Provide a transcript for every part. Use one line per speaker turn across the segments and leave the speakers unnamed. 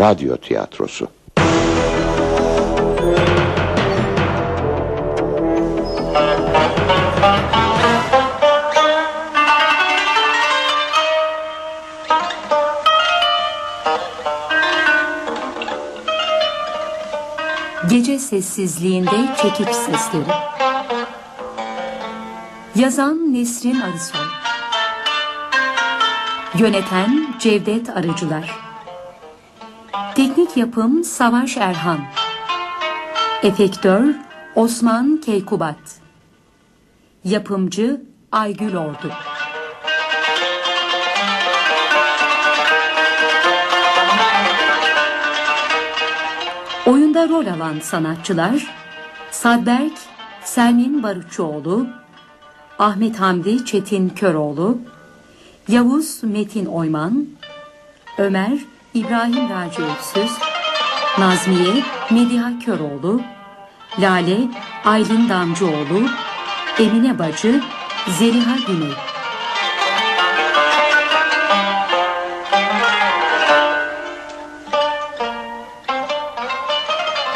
radyo tiyatrosu.
Gece sessizliğinde çekiç sesleri. Yazan Nesrin Arısoy. Yöneten Cevdet Arıcılar. Teknik yapım Savaş Erhan. Efektör Osman Keykubat. Yapımcı Aygül Ordu. Oyunda rol alan sanatçılar Sadberk Selmin Barutçuoğlu, Ahmet Hamdi Çetin Köroğlu, Yavuz Metin Oyman, Ömer İbrahim Raci Öksüz, Nazmiye Mediha Köroğlu, Lale Aylin Damcıoğlu, Emine Bacı Zeliha Güney.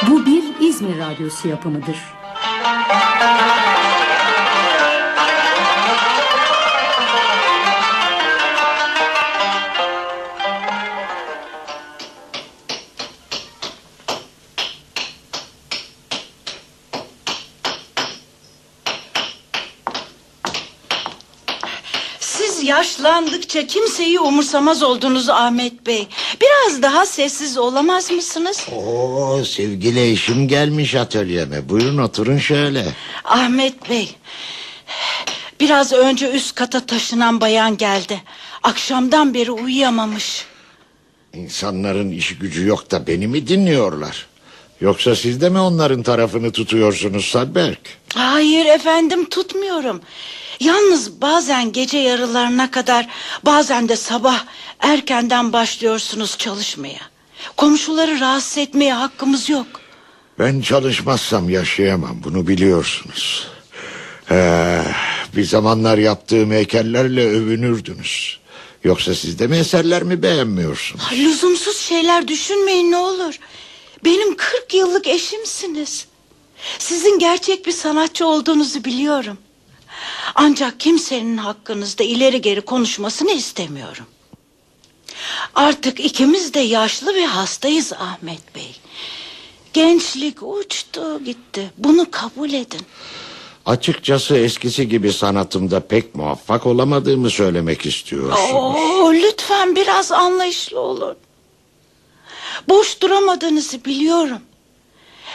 Bu bir İzmir Radyosu yapımıdır.
Yaşlandıkça kimseyi umursamaz oldunuz Ahmet Bey. Biraz daha sessiz olamaz mısınız?
Oo sevgili eşim gelmiş atölyeme. Buyurun oturun şöyle.
Ahmet Bey. Biraz önce üst kata taşınan bayan geldi. Akşamdan beri uyuyamamış.
İnsanların işi gücü yok da beni mi dinliyorlar? Yoksa siz de mi onların tarafını tutuyorsunuz Sadberk?
Hayır efendim tutmuyorum. Yalnız bazen gece yarılarına kadar bazen de sabah erkenden başlıyorsunuz çalışmaya. Komşuları rahatsız etmeye hakkımız yok.
Ben çalışmazsam yaşayamam bunu biliyorsunuz. Ee, bir zamanlar yaptığım heykellerle övünürdünüz. Yoksa siz de mi eserlerimi beğenmiyorsunuz?
Ay, Lüzumsuz şeyler düşünmeyin ne olur. Benim 40 yıllık eşimsiniz. Sizin gerçek bir sanatçı olduğunuzu biliyorum. Ancak kimsenin hakkınızda ileri geri konuşmasını istemiyorum. Artık ikimiz de yaşlı ve hastayız Ahmet Bey. Gençlik uçtu gitti. Bunu kabul edin.
Açıkçası eskisi gibi sanatımda pek muvaffak olamadığımı söylemek istiyorsunuz.
Oo, lütfen biraz anlayışlı olun. Boş duramadığınızı biliyorum.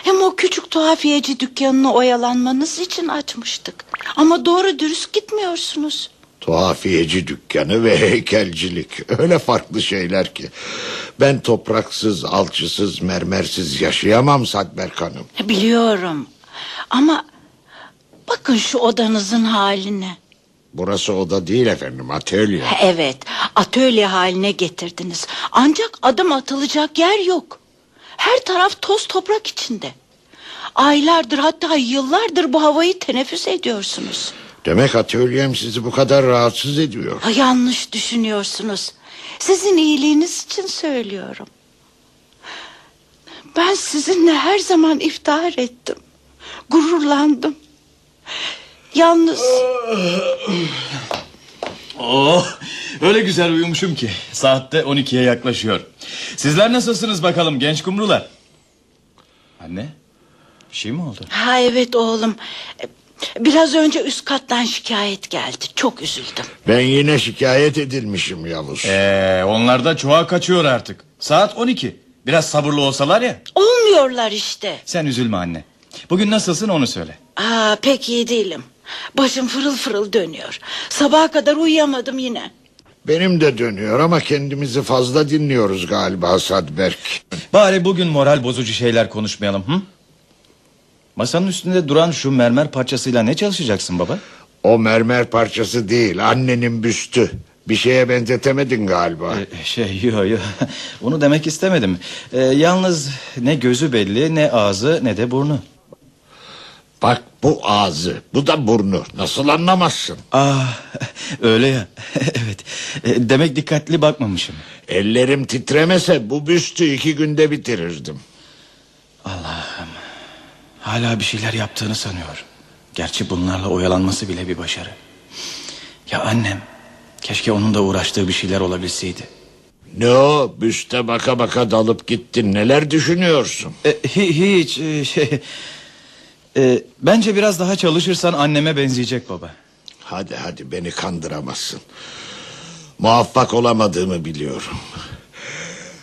Hem o küçük tuhafiyeci dükkanını oyalanmanız için açmıştık. Ama doğru dürüst gitmiyorsunuz.
Tuhafiyeci dükkanı ve heykelcilik öyle farklı şeyler ki. Ben topraksız, alçısız, mermersiz yaşayamam Sadberk Hanım.
Biliyorum. Ama bakın şu odanızın haline.
Burası oda değil efendim atölye.
Evet, atölye haline getirdiniz. Ancak adım atılacak yer yok. Her taraf toz toprak içinde. Aylardır hatta yıllardır bu havayı teneffüs ediyorsunuz.
Demek atölyem sizi bu kadar rahatsız ediyor.
Ha, yanlış düşünüyorsunuz. Sizin iyiliğiniz için söylüyorum. Ben sizinle her zaman iftihar ettim. Gururlandım. Yalnız
Oh, öyle güzel uyumuşum ki. Saatte 12'ye yaklaşıyor. Sizler nasılsınız bakalım genç kumrular? Anne, bir şey mi oldu?
ha evet oğlum. Biraz önce üst kattan şikayet geldi. Çok üzüldüm.
Ben yine şikayet edilmişim Yavuz.
Ee, onlar da çoğa kaçıyor artık. Saat 12. Biraz sabırlı olsalar ya.
Olmuyorlar işte.
Sen üzülme anne. Bugün nasılsın onu söyle.
Aa, pek iyi değilim. Başım fırıl fırıl dönüyor. Sabaha kadar uyuyamadım yine.
Benim de dönüyor ama kendimizi fazla dinliyoruz galiba Sadberk.
Bari bugün moral bozucu şeyler konuşmayalım. Hı? Masanın üstünde duran şu mermer parçasıyla ne çalışacaksın baba?
O mermer parçası değil annenin büstü. Bir şeye benzetemedin galiba.
Ee, şey yo yo onu demek istemedim. Ee, yalnız ne gözü belli ne ağzı ne de burnu.
Bak bu ağzı, bu da burnu. Nasıl anlamazsın?
Ah öyle ya. evet. E, Demek dikkatli bakmamışım.
Ellerim titremese bu büstü iki günde bitirirdim.
Hala bir şeyler yaptığını sanıyor. Gerçi bunlarla oyalanması bile bir başarı. Ya annem. Keşke onun da uğraştığı bir şeyler olabilseydi.
Ne o? Büste baka baka dalıp gittin. Neler düşünüyorsun?
E, hi- hiç e, şey. E, bence biraz daha çalışırsan anneme benzeyecek baba.
Hadi hadi beni kandıramazsın. Muvaffak olamadığımı biliyorum.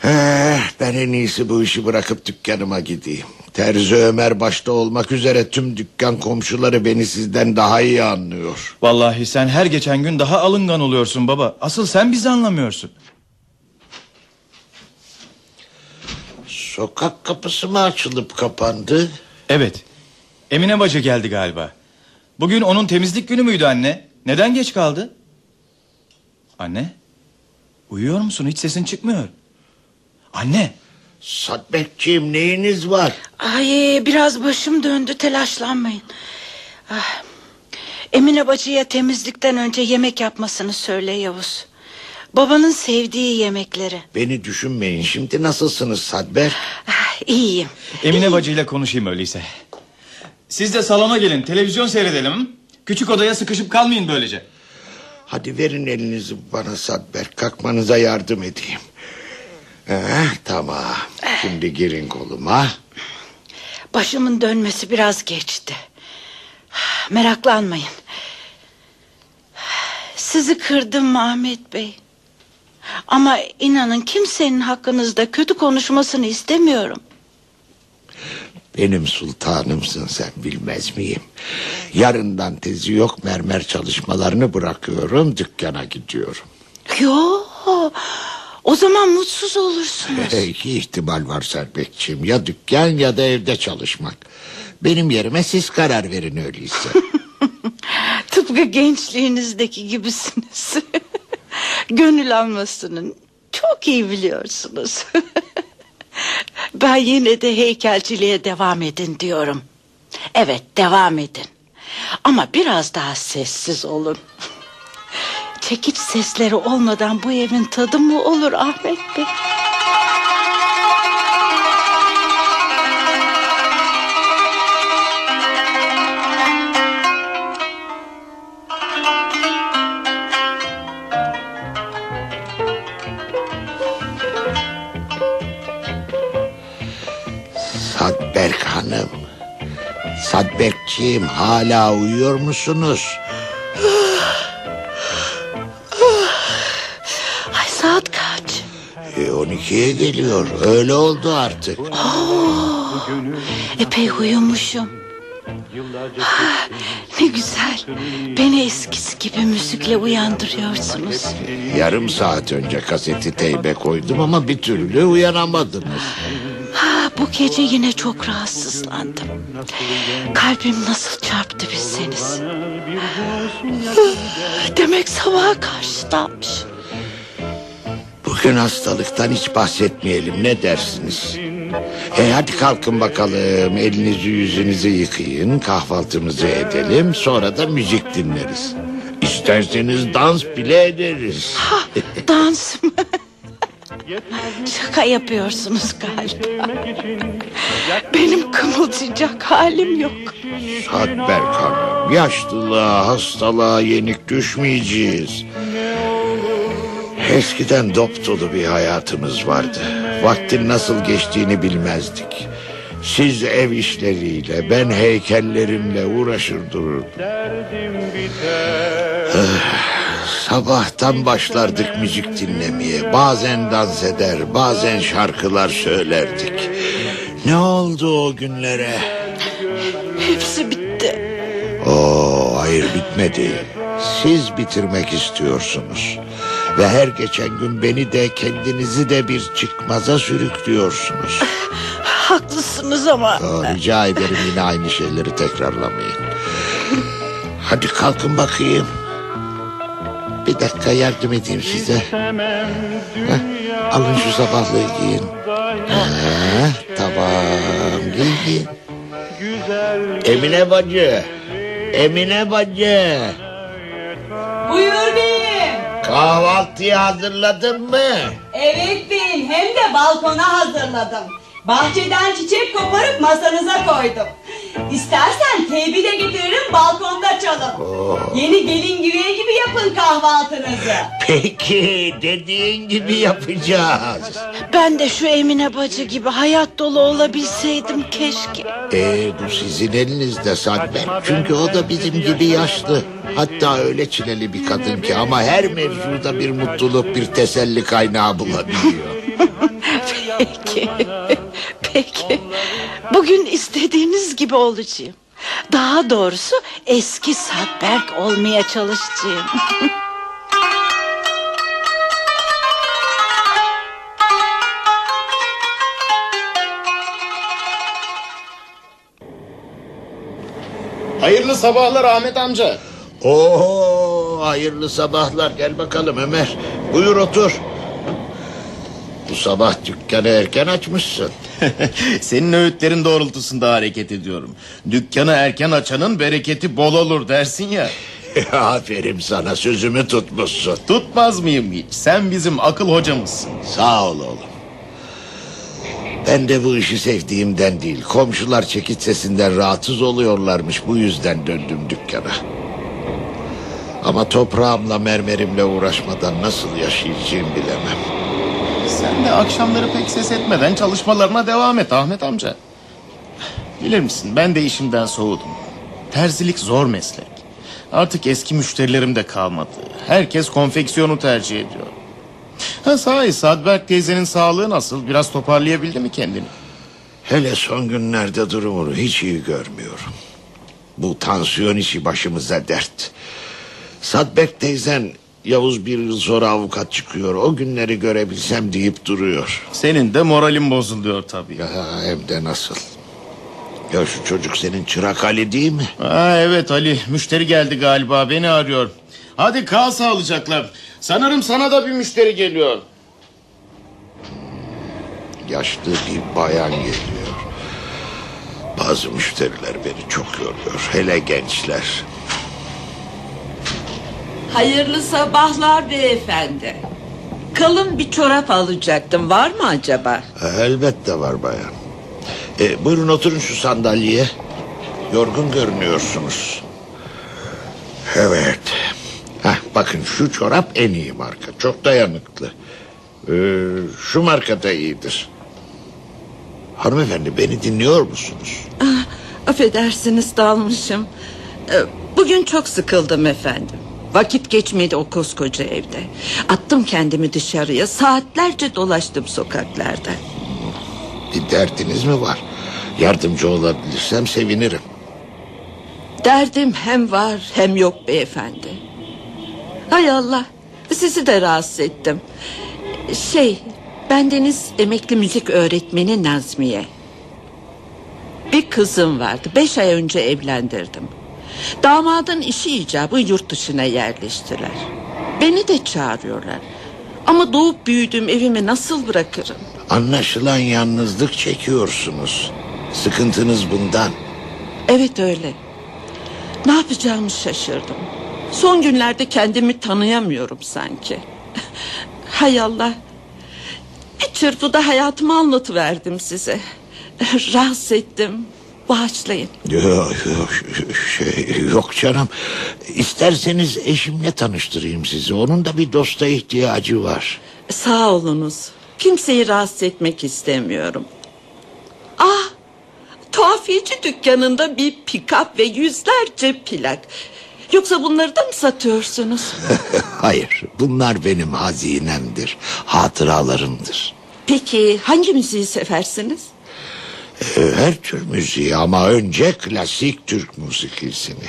Eh, ben en iyisi bu işi bırakıp dükkanıma gideyim. Terzi Ömer başta olmak üzere tüm dükkan komşuları beni sizden daha iyi anlıyor.
Vallahi sen her geçen gün daha alıngan oluyorsun baba. Asıl sen bizi anlamıyorsun.
Sokak kapısı mı açılıp kapandı?
Evet. Emine bacı geldi galiba. Bugün onun temizlik günü müydü anne? Neden geç kaldı? Anne? Uyuyor musun? Hiç sesin çıkmıyor. Anne.
Satbekçiğim neyiniz var?
Ay biraz başım döndü telaşlanmayın. Ah, Emine bacıya temizlikten önce yemek yapmasını söyle Yavuz. Babanın sevdiği yemekleri.
Beni düşünmeyin şimdi nasılsınız Sadber?
Ah, iyiyim.
Emine bacıyla konuşayım öyleyse. Siz de salona gelin. Televizyon seyredelim. Küçük odaya sıkışıp kalmayın böylece.
Hadi verin elinizi bana Sadber kalkmanıza yardım edeyim. Eh, tamam şimdi girin koluma.
Başımın dönmesi biraz geçti. Meraklanmayın. Sizi kırdım Ahmet Bey. Ama inanın kimsenin hakkınızda kötü konuşmasını istemiyorum.
Benim sultanımsın sen bilmez miyim? Yarından tezi yok mermer çalışmalarını bırakıyorum dükkana gidiyorum.
Yo, o zaman mutsuz olursunuz.
İki ihtimal var Serbekçiğim ya dükkan ya da evde çalışmak. Benim yerime siz karar verin öyleyse.
Tıpkı gençliğinizdeki gibisiniz. Gönül almasının çok iyi biliyorsunuz. ben yine de heykelciliğe devam edin diyorum. Evet devam edin. Ama biraz daha sessiz olun. Çekiç sesleri olmadan bu evin tadı mı olur Ahmet Bey?
Hanım. Sadberkçiğim hala uyuyor musunuz?
Ay saat kaç?
E, 12'ye geliyor öyle oldu artık.
Epey uyumuşum. Ah, ne güzel. Beni eskisi gibi müzikle uyandırıyorsunuz.
Yarım saat önce kaseti teybe koydum ama bir türlü uyanamadınız.
Bu gece yine çok rahatsızlandım. Kalbim nasıl çarptı bilseniz. Demek sabaha karşılanmış.
Bugün hastalıktan hiç bahsetmeyelim ne dersiniz? E hadi kalkın bakalım elinizi yüzünüzü yıkayın kahvaltımızı edelim sonra da müzik dinleriz. İsterseniz dans bile ederiz.
Ha, dans mı? Şaka yapıyorsunuz galiba. Benim kımıldayacak halim yok.
Sadberk Hanım yaşlılığa hastalığa yenik düşmeyeceğiz. Eskiden dop dolu bir hayatımız vardı. Vaktin nasıl geçtiğini bilmezdik. Siz ev işleriyle ben heykellerimle uğraşır dururdum. Sabahtan başlardık müzik dinlemeye. Bazen dans eder, bazen şarkılar söylerdik. Ne oldu o günlere?
Hepsi bitti.
Oo, hayır bitmedi. Siz bitirmek istiyorsunuz. Ve her geçen gün beni de kendinizi de bir çıkmaza sürüklüyorsunuz.
Haklısınız ama.
Aa, rica ederim yine aynı şeyleri tekrarlamayın. Hadi kalkın bakayım. Bir dakika yardım edeyim size. Heh, alın şu sabahlığı giyin. Ha, tamam giyin. Emine bacı. Emine bacı.
Buyur beyim.
Kahvaltıyı hazırladın mı?
Evet beyim hem de balkona hazırladım. Bahçeden çiçek koparıp masanıza koydum. İstersen teybi de getiririm balkonda çalın. Yeni gelin güvey gibi yapın kahvaltınızı.
Peki dediğin gibi yapacağız.
Ben de şu Emine bacı gibi hayat dolu olabilseydim keşke.
Ee, bu sizin elinizde Sadbek. Çünkü o da bizim gibi yaşlı. Hatta öyle çileli bir kadın ki ama her mevzuda bir mutluluk, bir teselli kaynağı bulabiliyor.
Peki. Peki. Bugün istediğiniz gibi olacağım. Daha doğrusu eski Sadberk olmaya çalışacağım.
Hayırlı sabahlar Ahmet amca.
Oo, hayırlı sabahlar. Gel bakalım Ömer. Buyur otur. Bu sabah dükkanı erken açmışsın.
Senin öğütlerin doğrultusunda hareket ediyorum. Dükkanı erken açanın bereketi bol olur dersin ya.
Aferin sana sözümü tutmuşsun.
Tutmaz mıyım hiç? Sen bizim akıl hocamızsın.
Sağ ol oğlum. Ben de bu işi sevdiğimden değil. Komşular çekiç sesinden rahatsız oluyorlarmış. Bu yüzden döndüm dükkana. Ama toprağımla mermerimle uğraşmadan nasıl yaşayacağım bilemem.
Sen de akşamları pek ses etmeden çalışmalarına devam et Ahmet amca. Bilir misin ben de işimden soğudum. Terzilik zor meslek. Artık eski müşterilerim de kalmadı. Herkes konfeksiyonu tercih ediyor. Ha sahi Sadberk teyzenin sağlığı nasıl? Biraz toparlayabildi mi kendini?
Hele son günlerde durumunu hiç iyi görmüyorum. Bu tansiyon işi başımıza dert. Sadbek teyzen Yavuz bir yıl sonra avukat çıkıyor. O günleri görebilsem deyip duruyor.
Senin de moralin bozuluyor tabii.
Ya hem de nasıl. Ya şu çocuk senin çırak Ali değil mi?
Aa, evet Ali müşteri geldi galiba beni arıyor. Hadi kal sağlıcakla. Sanırım sana da bir müşteri geliyor.
Yaşlı bir bayan geliyor. Bazı müşteriler beni çok yoruyor. Hele gençler.
Hayırlı sabahlar beyefendi. Kalın bir çorap alacaktım. Var mı acaba?
Elbette var bayan. E, buyurun oturun şu sandalyeye. Yorgun görünüyorsunuz. Evet. Heh, bakın şu çorap en iyi marka. Çok dayanıklı. Ee, şu marka da iyidir. Hanımefendi beni dinliyor musunuz?
Affedersiniz dalmışım. Ee, Bugün çok sıkıldım efendim. Vakit geçmedi o koskoca evde. Attım kendimi dışarıya. Saatlerce dolaştım sokaklarda.
Bir derdiniz mi var? Yardımcı olabilirsem sevinirim.
Derdim hem var hem yok beyefendi. Hay Allah. Sizi de rahatsız ettim. Şey, bendeniz emekli müzik öğretmeni Nazmiye. Bir kızım vardı. Beş ay önce evlendirdim. Damadın işi icabı yurt dışına yerleştiler. Beni de çağırıyorlar. Ama doğup büyüdüğüm evimi nasıl bırakırım?
Anlaşılan yalnızlık çekiyorsunuz. Sıkıntınız bundan.
Evet öyle. Ne yapacağımı şaşırdım. Son günlerde kendimi tanıyamıyorum sanki. Hay Allah. Bir çırpıda hayatımı anlatıverdim size. Rahatsız ettim. Bağışlayın.
Yok, yok, şey, yok canım. İsterseniz eşimle tanıştırayım sizi. Onun da bir dosta ihtiyacı var.
Sağ olunuz. Kimseyi rahatsız etmek istemiyorum. Ah! Tuhafiyeci dükkanında bir pikap ve yüzlerce plak. Yoksa bunları da mı satıyorsunuz?
Hayır, bunlar benim hazinemdir. Hatıralarımdır.
Peki hangi müziği seversiniz?
Her tür müziği ama önce klasik Türk musikisini.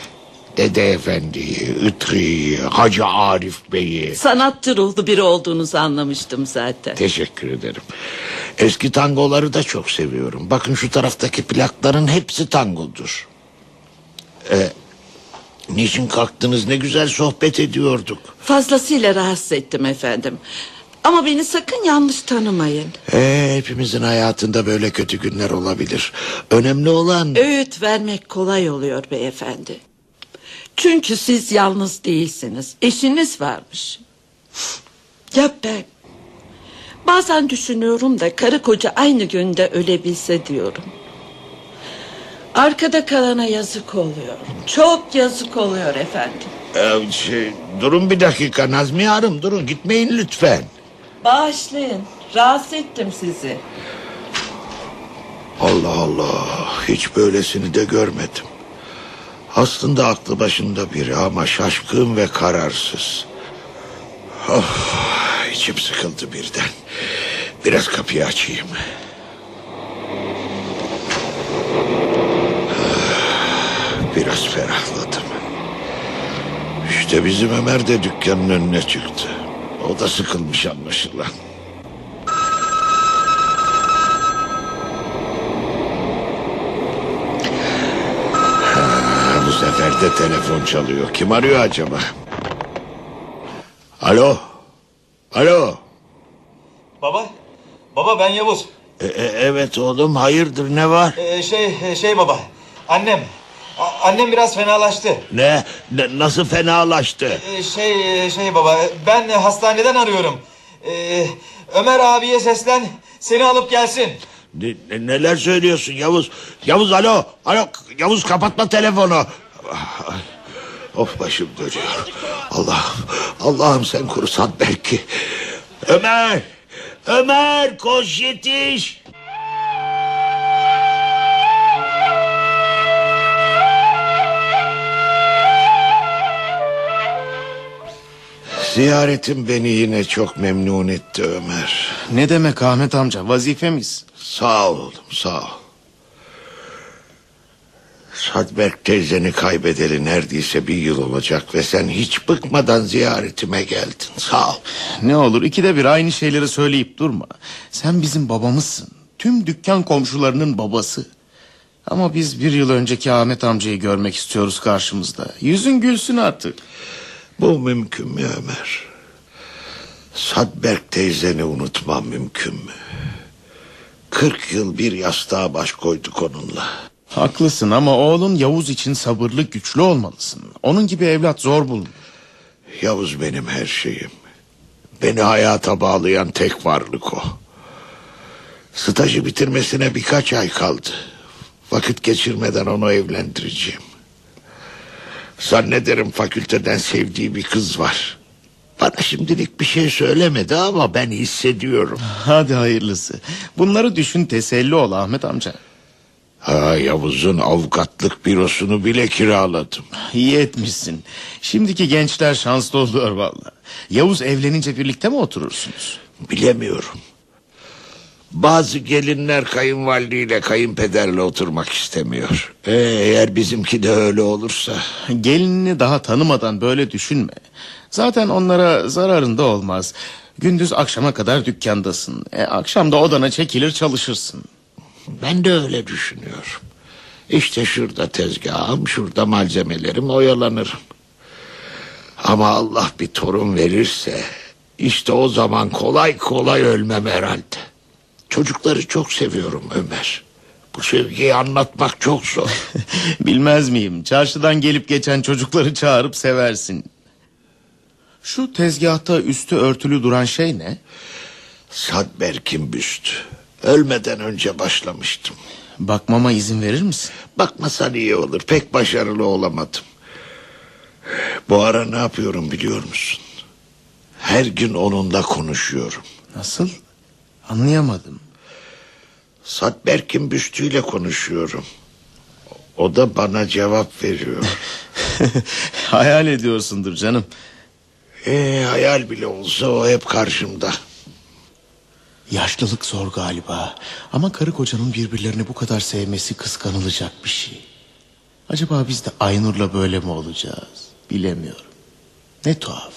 Dede Efendi'yi, Itri'yi, Hacı Arif Bey'i.
Sanatçı ruhlu biri olduğunuzu anlamıştım zaten.
Teşekkür ederim. Eski tangoları da çok seviyorum. Bakın şu taraftaki plakların hepsi tangodur. Ee, niçin kalktınız? Ne güzel sohbet ediyorduk.
Fazlasıyla rahatsız ettim efendim. Ama beni sakın yanlış tanımayın.
Ee, hepimizin hayatında böyle kötü günler olabilir. Önemli olan...
Öğüt vermek kolay oluyor beyefendi. Çünkü siz yalnız değilsiniz. Eşiniz varmış. Ya ben? Bazen düşünüyorum da karı koca aynı günde ölebilse diyorum. Arkada kalana yazık oluyor. Çok yazık oluyor efendim.
Ee, şey, durun bir dakika Nazmiye Hanım durun gitmeyin lütfen.
Bağışlayın. Rahatsız ettim sizi.
Allah Allah hiç böylesini de görmedim. Aslında aklı başında biri ama şaşkın ve kararsız. Of, içim sıkıldı birden. Biraz kapıyı açayım. Biraz ferahladım. İşte bizim Ömer de dükkanın önüne çıktı. O da sıkılmış anlaşılan. Ha, bu sefer de telefon çalıyor. Kim arıyor acaba? Alo? Alo?
Baba, baba ben Yavuz.
E, e, evet oğlum hayırdır ne var?
Ee, şey, şey baba, annem. A- annem biraz fenalaştı.
Ne? ne nasıl fenalaştı?
Ee, şey, şey baba, ben hastaneden arıyorum. Ee, Ömer abiye seslen, seni alıp gelsin.
Ne- ne- neler söylüyorsun Yavuz? Yavuz alo. Alo Yavuz kapatma telefonu. Of başım dönüyor. Allah Allah'ım sen korusan belki. Ömer! Ömer koş yetiş. Ziyaretin beni yine çok memnun etti Ömer.
Ne demek Ahmet amca vazifemiz.
Sağ ol oğlum sağ ol. Sadberk teyzeni kaybedeli neredeyse bir yıl olacak ve sen hiç bıkmadan ziyaretime geldin. Sağ ol.
Ne olur ikide bir aynı şeyleri söyleyip durma. Sen bizim babamızsın. Tüm dükkan komşularının babası. Ama biz bir yıl önceki Ahmet amcayı görmek istiyoruz karşımızda. Yüzün gülsün artık.
Bu mümkün mü Ömer? Sadberk teyzeni unutmam mümkün mü? Kırk yıl bir yastığa baş koyduk onunla.
Haklısın ama oğlun Yavuz için sabırlı güçlü olmalısın. Onun gibi evlat zor bulunur.
Yavuz benim her şeyim. Beni hayata bağlayan tek varlık o. Stajı bitirmesine birkaç ay kaldı. Vakit geçirmeden onu evlendireceğim. Zannederim fakülteden sevdiği bir kız var. Bana şimdilik bir şey söylemedi ama ben hissediyorum.
Hadi hayırlısı. Bunları düşün teselli ol Ahmet amca.
Ha, Yavuz'un avukatlık bürosunu bile kiraladım.
İyi etmişsin. Şimdiki gençler şanslı oluyor valla. Yavuz evlenince birlikte mi oturursunuz?
Bilemiyorum. Bazı gelinler kayınvalideyle kayınpederle oturmak istemiyor. Ee, eğer bizimki de öyle olursa...
Gelinini daha tanımadan böyle düşünme. Zaten onlara zararında olmaz. Gündüz akşama kadar dükkandasın. E, akşam da odana çekilir çalışırsın.
Ben de öyle düşünüyorum. İşte şurada tezgahım, şurada malzemelerim oyalanırım. Ama Allah bir torun verirse... ...işte o zaman kolay kolay ölmem herhalde. Çocukları çok seviyorum Ömer. Bu sevgiyi anlatmak çok zor.
Bilmez miyim? Çarşıdan gelip geçen çocukları çağırıp seversin. Şu tezgahta üstü örtülü duran şey ne?
Sadberk'in büstü. Ölmeden önce başlamıştım.
Bakmama izin verir misin?
Bakmasan iyi olur. Pek başarılı olamadım. Bu ara ne yapıyorum biliyor musun? Her gün onunla konuşuyorum.
Nasıl? Anlayamadım.
Sadberk'in büstüyle konuşuyorum. O da bana cevap veriyor.
Hayal ediyorsundur canım.
Ee, hayal bile olsa o hep karşımda.
Yaşlılık zor galiba. Ama karı kocanın birbirlerini bu kadar sevmesi kıskanılacak bir şey. Acaba biz de Aynur'la böyle mi olacağız? Bilemiyorum. Ne tuhaf.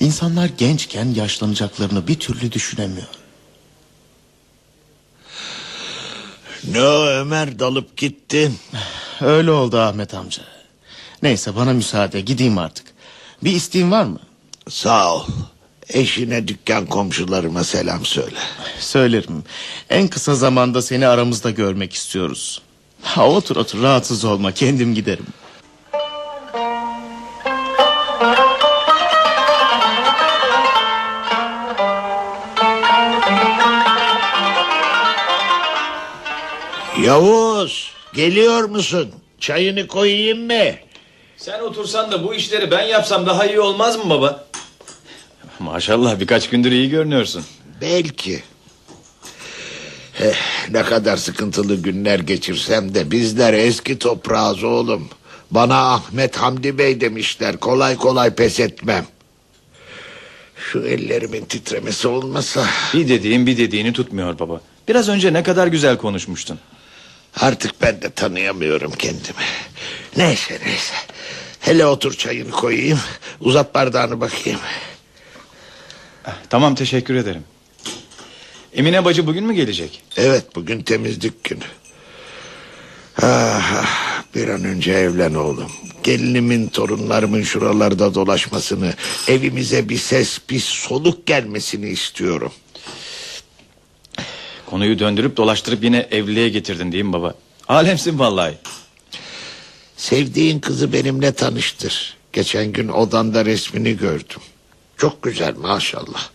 İnsanlar gençken yaşlanacaklarını bir türlü düşünemiyor.
Ne o Ömer dalıp gittin.
Öyle oldu Ahmet amca. Neyse bana müsaade gideyim artık. Bir isteğin var mı?
Sağ ol. Eşine dükkan komşularıma selam söyle.
Söylerim. En kısa zamanda seni aramızda görmek istiyoruz. Ha, otur otur rahatsız olma kendim giderim.
Yavuz geliyor musun? Çayını koyayım mı?
Sen otursan da bu işleri ben yapsam daha iyi olmaz mı baba? Maşallah birkaç gündür iyi görünüyorsun.
Belki. Eh, ne kadar sıkıntılı günler geçirsem de bizler eski toprağız oğlum. Bana Ahmet Hamdi Bey demişler. Kolay kolay pes etmem. Şu ellerimin titremesi olmasa
Bir dediğin bir dediğini tutmuyor baba. Biraz önce ne kadar güzel konuşmuştun.
Artık ben de tanıyamıyorum kendimi. Neyse neyse. Hele otur çayını koyayım. Uzat bardağını bakayım.
Tamam teşekkür ederim. Emine bacı bugün mü gelecek?
Evet bugün temizlik günü. Ah, ah, bir an önce evlen oğlum. Gelinimin torunlarımın şuralarda dolaşmasını, evimize bir ses, bir soluk gelmesini istiyorum.
Konuyu döndürüp dolaştırıp yine evliliğe getirdin değil mi baba? Alemsin vallahi.
Sevdiğin kızı benimle tanıştır. Geçen gün odanda resmini gördüm. Çok güzel maşallah.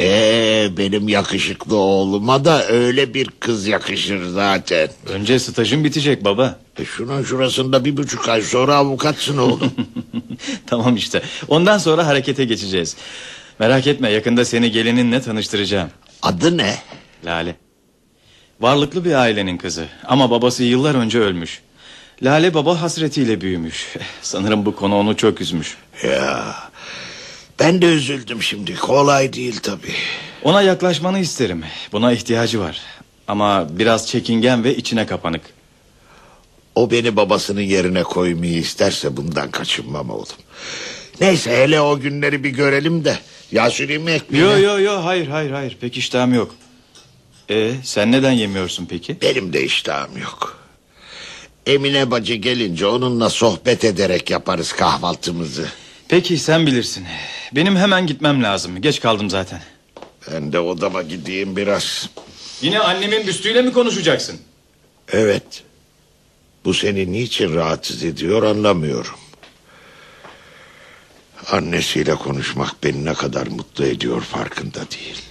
Ee, benim yakışıklı oğluma da öyle bir kız yakışır zaten.
Önce stajın bitecek baba.
E şunun şurasında bir buçuk ay sonra avukatsın oğlum.
tamam işte. Ondan sonra harekete geçeceğiz. Merak etme yakında seni gelininle tanıştıracağım.
Adı ne?
Lale. Varlıklı bir ailenin kızı ama babası yıllar önce ölmüş. Lale baba hasretiyle büyümüş. Sanırım bu konu onu çok üzmüş.
Ya ben de üzüldüm şimdi. Kolay değil tabii.
Ona yaklaşmanı isterim. Buna ihtiyacı var. Ama biraz çekingen ve içine kapanık.
O beni babasının yerine koymayı isterse bundan kaçınmam oğlum. Neyse hele o günleri bir görelim de. Ya süreyim mi ekmeğine?
Yo yo yo hayır hayır hayır pek iştahım yok. E sen neden yemiyorsun peki?
Benim de iştahım yok. Emine bacı gelince onunla sohbet ederek yaparız kahvaltımızı.
Peki sen bilirsin. Benim hemen gitmem lazım. Geç kaldım zaten.
Ben de odama gideyim biraz.
Yine annemin büstüyle mi konuşacaksın?
Evet. Bu seni niçin rahatsız ediyor anlamıyorum. Annesiyle konuşmak beni ne kadar mutlu ediyor farkında değil.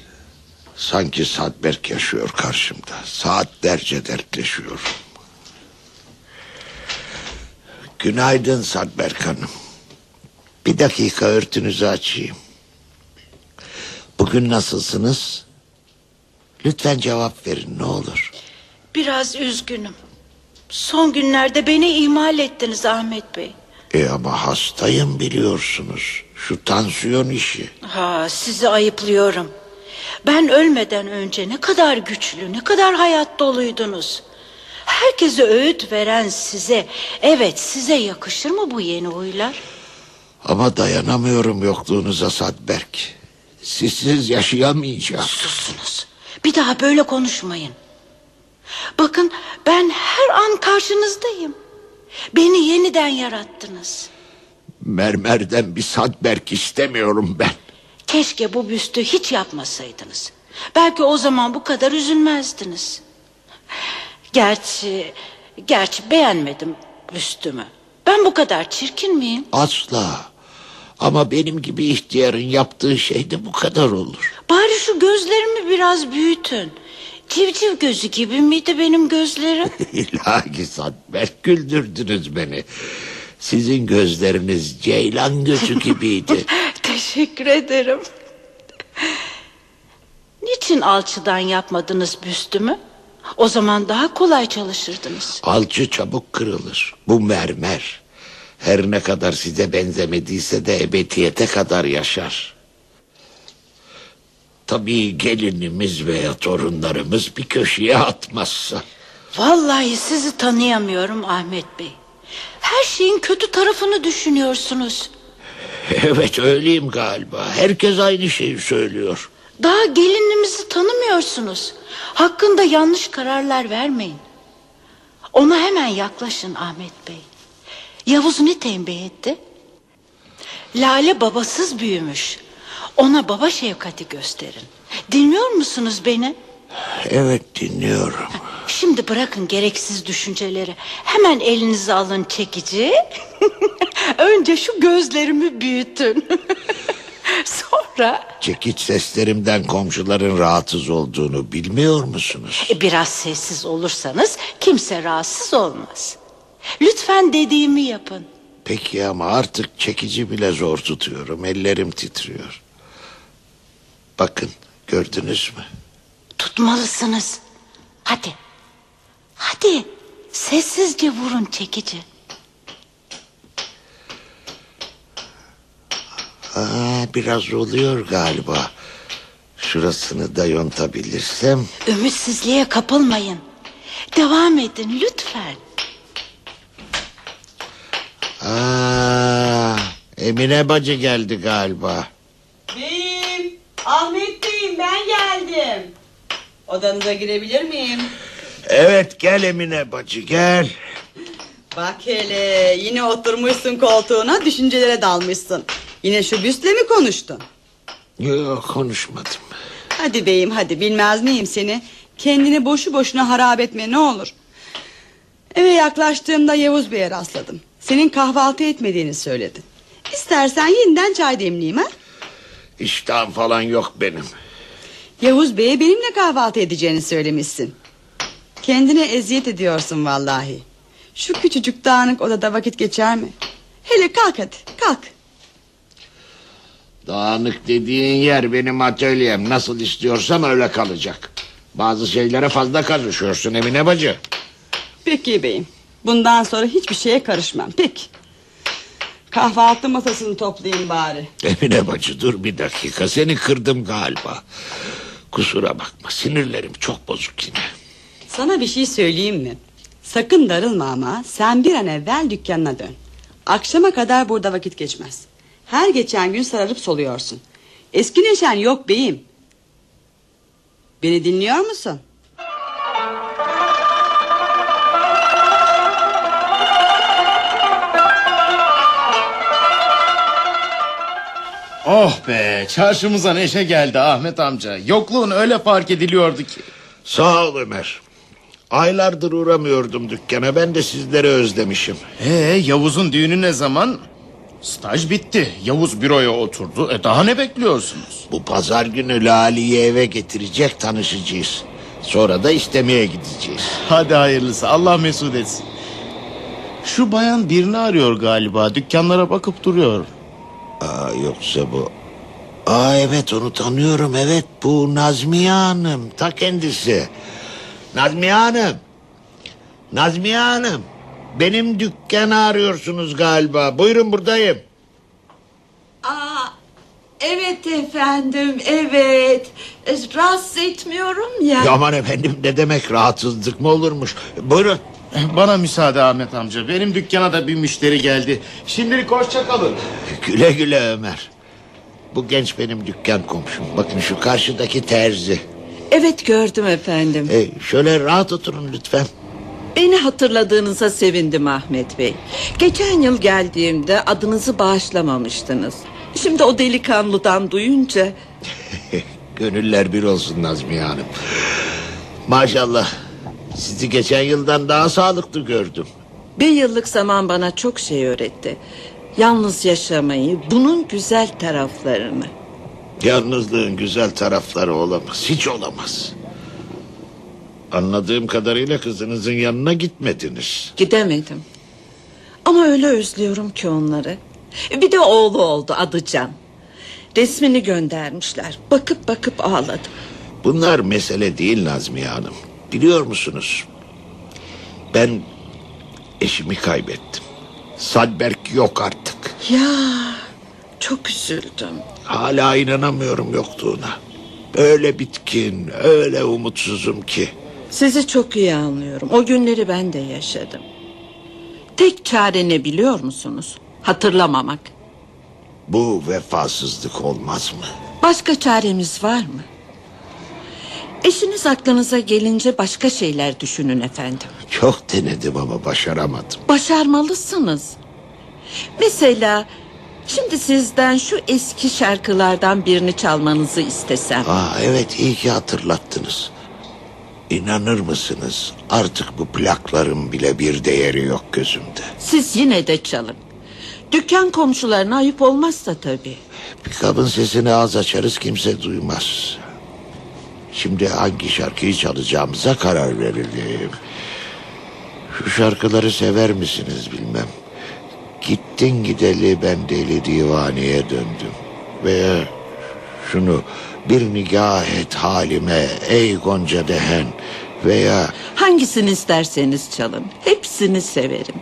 Sanki Sadberk yaşıyor karşımda. Saatlerce dertleşiyorum. Günaydın Sadberk Hanım. Bir dakika örtünüzü açayım. Bugün nasılsınız? Lütfen cevap verin ne olur.
Biraz üzgünüm. Son günlerde beni ihmal ettiniz Ahmet Bey.
E ama hastayım biliyorsunuz. Şu tansiyon işi.
Ha, sizi ayıplıyorum. Ben ölmeden önce ne kadar güçlü, ne kadar hayat doluydunuz. Herkese öğüt veren size, evet size yakışır mı bu yeni huylar?
Ama dayanamıyorum yokluğunuza Sadberk. Sizsiz yaşayamayacağım.
Susunuz. Bir daha böyle konuşmayın. Bakın ben her an karşınızdayım. Beni yeniden yarattınız.
Mermerden bir Sadberk istemiyorum ben.
Keşke bu büstü hiç yapmasaydınız. Belki o zaman bu kadar üzülmezdiniz. Gerçi, gerçi beğenmedim büstümü. Ben bu kadar çirkin miyim?
Asla. Ama benim gibi ihtiyarın yaptığı şey de bu kadar olur.
Bari şu gözlerimi biraz büyütün. Civciv gözü gibi miydi benim gözlerim?
İlahi Sadberk güldürdünüz beni. Sizin gözleriniz ceylan gözü gibiydi.
Teşekkür ederim. Niçin alçıdan yapmadınız büstümü? O zaman daha kolay çalışırdınız.
Alçı çabuk kırılır. Bu mermer. Her ne kadar size benzemediyse de ebediyete kadar yaşar. Tabii gelinimiz veya torunlarımız bir köşeye atmazsa.
Vallahi sizi tanıyamıyorum Ahmet Bey. Her şeyin kötü tarafını düşünüyorsunuz.
Evet öyleyim galiba. Herkes aynı şeyi söylüyor.
Daha gelinimizi tanımıyorsunuz. Hakkında yanlış kararlar vermeyin. Ona hemen yaklaşın Ahmet Bey. Yavuz ne tembih etti? Lale babasız büyümüş. Ona baba şefkati gösterin. Dinliyor musunuz beni?
Evet dinliyorum.
Şimdi bırakın gereksiz düşünceleri. Hemen elinize alın çekici. Önce şu gözlerimi büyütün. Sonra
Çekiç seslerimden komşuların rahatsız olduğunu bilmiyor musunuz?
e, biraz sessiz olursanız kimse rahatsız olmaz. Lütfen dediğimi yapın.
Peki ama artık çekici bile zor tutuyorum. Ellerim titriyor. Bakın gördünüz mü?
Tutmalısınız. Hadi. Hadi. Sessizce vurun çekici.
Aa, biraz oluyor galiba. Şurasını da yontabilirsem.
Ümitsizliğe kapılmayın. Devam edin lütfen.
Aa, Emine bacı geldi galiba.
Beyim, Ahmet Bey'im ben geldim. Odanıza girebilir miyim?
Evet gel Emine bacı gel.
Bak hele yine oturmuşsun koltuğuna düşüncelere dalmışsın. Yine şu büstle mi konuştun?
Yok konuşmadım.
Hadi beyim hadi bilmez miyim seni? Kendini boşu boşuna harap etme ne olur. Eve yaklaştığımda Yavuz Bey'e rastladım. Senin kahvaltı etmediğini söyledi. İstersen yeniden çay demleyeyim ha?
İştahım falan yok benim.
Yavuz Bey'e benimle kahvaltı edeceğini söylemişsin. Kendine eziyet ediyorsun vallahi. Şu küçücük dağınık odada vakit geçer mi? Hele kalk hadi kalk.
Dağınık dediğin yer benim atölyem. Nasıl istiyorsam öyle kalacak. Bazı şeylere fazla karışıyorsun Emine bacı.
Peki beyim. Bundan sonra hiçbir şeye karışmam. Peki. Kahvaltı masasını toplayayım bari.
Emine bacı dur bir dakika seni kırdım galiba. Kusura bakma sinirlerim çok bozuk yine.
Sana bir şey söyleyeyim mi? Sakın darılma ama sen bir an evvel dükkanına dön. Akşama kadar burada vakit geçmez. Her geçen gün sararıp soluyorsun. Eski neşen yok beyim. Beni dinliyor musun?
Oh be çarşımıza neşe geldi Ahmet amca. Yokluğun öyle fark ediliyordu ki.
Sağ ol Ömer. Aylardır uğramıyordum dükkana ben de sizleri özlemişim.
Ee Yavuz'un düğünü ne zaman? Staj bitti. Yavuz büroya oturdu. E daha ne bekliyorsunuz?
Bu pazar günü Lali'yi eve getirecek tanışacağız. Sonra da istemeye gideceğiz.
Hadi hayırlısı Allah mesut etsin. Şu bayan birini arıyor galiba. Dükkanlara bakıp duruyor.
Aa, yoksa bu... Aa evet onu tanıyorum evet bu Nazmiye Hanım ta kendisi. Nazmiye Hanım. Nazmiye Hanım. Benim dükkanı arıyorsunuz galiba. Buyurun buradayım.
Aa, evet efendim evet. E, Rahatsız etmiyorum ya.
Ya aman efendim ne demek rahatsızlık mı olurmuş. Buyurun.
Bana müsaade Ahmet amca. Benim dükkana da bir müşteri geldi. Şimdilik hoşça kalın.
Güle güle Ömer. Bu genç benim dükkan komşum. Bakın şu karşıdaki terzi.
Evet gördüm efendim.
E, şöyle rahat oturun lütfen.
Beni hatırladığınıza sevindim Ahmet Bey. Geçen yıl geldiğimde adınızı bağışlamamıştınız. Şimdi o delikanlıdan duyunca
Gönüller bir olsun Nazmiye Hanım. Maşallah. Sizi geçen yıldan daha sağlıklı gördüm.
bir yıllık zaman bana çok şey öğretti. Yalnız yaşamayı, bunun güzel taraflarını.
Yalnızlığın güzel tarafları olamaz. Hiç olamaz. Anladığım kadarıyla kızınızın yanına gitmediniz.
Gidemedim. Ama öyle özlüyorum ki onları. Bir de oğlu oldu adı Can. Resmini göndermişler. Bakıp bakıp ağladım.
Bunlar mesele değil Nazmiye Hanım. Biliyor musunuz? Ben eşimi kaybettim. Sadberk yok artık.
Ya çok üzüldüm.
Hala inanamıyorum yokluğuna. Öyle bitkin, öyle umutsuzum ki.
Sizi çok iyi anlıyorum. O günleri ben de yaşadım. Tek çare ne biliyor musunuz? Hatırlamamak.
Bu vefasızlık olmaz mı?
Başka çaremiz var mı? Eşiniz aklınıza gelince başka şeyler düşünün efendim.
Çok denedim ama başaramadım.
Başarmalısınız. Mesela Şimdi sizden şu eski şarkılardan birini çalmanızı istesem.
Aa, evet iyi ki hatırlattınız. İnanır mısınız artık bu plakların bile bir değeri yok gözümde.
Siz yine de çalın. Dükkan komşularına ayıp olmazsa tabii.
Pikabın sesini az açarız kimse duymaz. Şimdi hangi şarkıyı çalacağımıza karar verelim. Şu şarkıları sever misiniz bilmem. Gittin gideli ben deli divaneye döndüm. Veya şunu bir nigah et halime ey gonca dehen. Veya
Hangisini isterseniz çalın. Hepsini severim.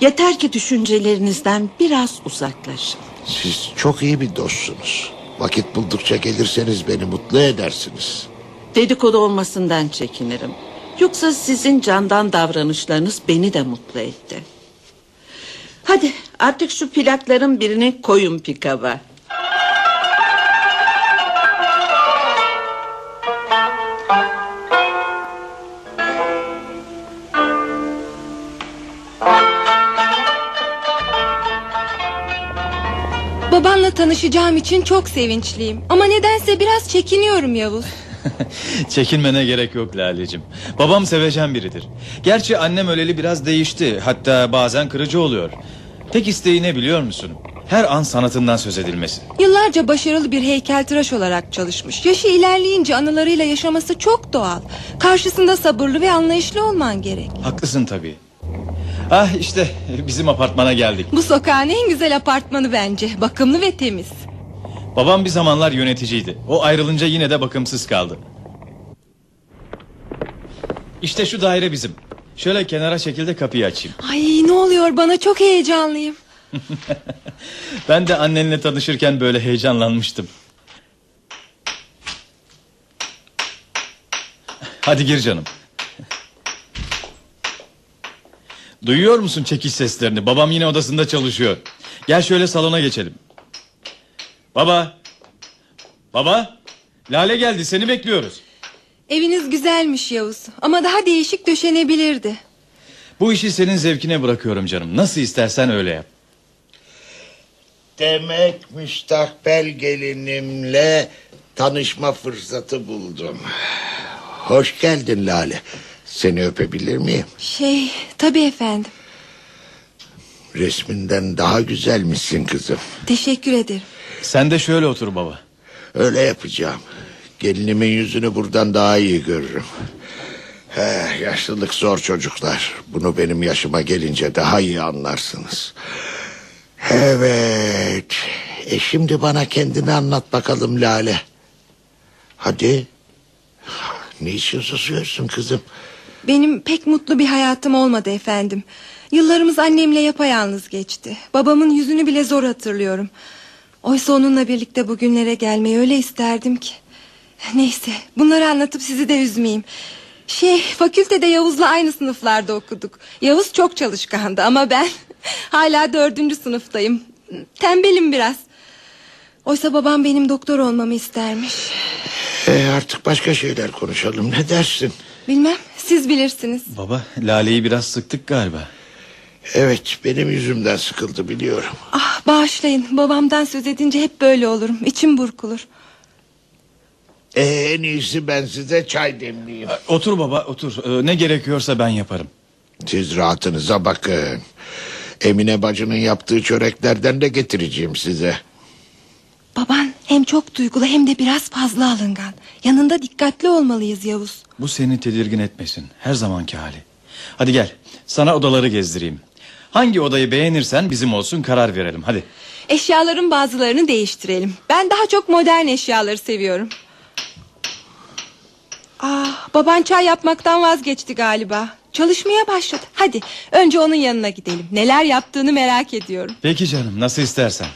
Yeter ki düşüncelerinizden biraz uzaklaşın.
siz çok iyi bir dostsunuz. Vakit buldukça gelirseniz beni mutlu edersiniz.
Dedikodu olmasından çekinirim. Yoksa sizin candan davranışlarınız beni de mutlu etti. Hadi artık şu plakların birini koyun pikaba.
Babanla tanışacağım için çok sevinçliyim. Ama nedense biraz çekiniyorum Yavuz.
Çekinmene gerek yok Lale'cim. Babam sevecen biridir. Gerçi annem öleli biraz değişti. Hatta bazen kırıcı oluyor. Tek isteği ne biliyor musun? Her an sanatından söz edilmesi.
Yıllarca başarılı bir heykeltıraş olarak çalışmış. Yaşı ilerleyince anılarıyla yaşaması çok doğal. Karşısında sabırlı ve anlayışlı olman gerek.
Haklısın tabii. Ah işte bizim apartmana geldik.
Bu sokağın en güzel apartmanı bence. Bakımlı ve temiz.
Babam bir zamanlar yöneticiydi. O ayrılınca yine de bakımsız kaldı. İşte şu daire bizim. Şöyle kenara şekilde kapıyı açayım.
Ay ne oluyor bana çok heyecanlıyım.
Ben de annenle tanışırken böyle heyecanlanmıştım. Hadi gir canım. Duyuyor musun çekiş seslerini? Babam yine odasında çalışıyor. Gel şöyle salona geçelim. Baba. Baba. Lale geldi seni bekliyoruz.
Eviniz güzelmiş Yavuz. Ama daha değişik döşenebilirdi.
Bu işi senin zevkine bırakıyorum canım. Nasıl istersen öyle yap.
Demek müstakbel gelinimle tanışma fırsatı buldum. Hoş geldin Lale. Seni öpebilir miyim?
Şey tabii efendim.
Resminden daha güzelmişsin kızım.
Teşekkür ederim.
Sen de şöyle otur baba.
Öyle yapacağım. Gelinimin yüzünü buradan daha iyi görürüm. He, yaşlılık zor çocuklar. Bunu benim yaşıma gelince daha iyi anlarsınız. Evet. E şimdi bana kendini anlat bakalım Lale. Hadi. Niçin susuyorsun kızım?
Benim pek mutlu bir hayatım olmadı efendim. Yıllarımız annemle yapayalnız geçti. Babamın yüzünü bile zor hatırlıyorum. Oysa onunla birlikte bugünlere gelmeyi öyle isterdim ki. Neyse bunları anlatıp sizi de üzmeyeyim. Şey fakültede Yavuz'la aynı sınıflarda okuduk. Yavuz çok çalışkandı ama ben hala dördüncü sınıftayım. Tembelim biraz. Oysa babam benim doktor olmamı istermiş.
E artık başka şeyler konuşalım. Ne dersin?
Bilmem siz bilirsiniz.
Baba Lale'yi biraz sıktık galiba.
Evet benim yüzümden sıkıldı biliyorum.
Ah bağışlayın babamdan söz edince hep böyle olurum. İçim burkulur.
E, en iyisi ben size çay demleyeyim.
Otur baba otur. Ee, ne gerekiyorsa ben yaparım.
Siz rahatınıza bakın. Emine bacının yaptığı çöreklerden de getireceğim size.
Baban hem çok duygulu hem de biraz fazla alıngan. Yanında dikkatli olmalıyız Yavuz.
Bu seni tedirgin etmesin. Her zamanki hali. Hadi gel. Sana odaları gezdireyim. Hangi odayı beğenirsen bizim olsun karar verelim. Hadi.
Eşyaların bazılarını değiştirelim. Ben daha çok modern eşyaları seviyorum. Ah, baban çay yapmaktan vazgeçti galiba. Çalışmaya başladı. Hadi önce onun yanına gidelim. Neler yaptığını merak ediyorum.
Peki canım nasıl istersen.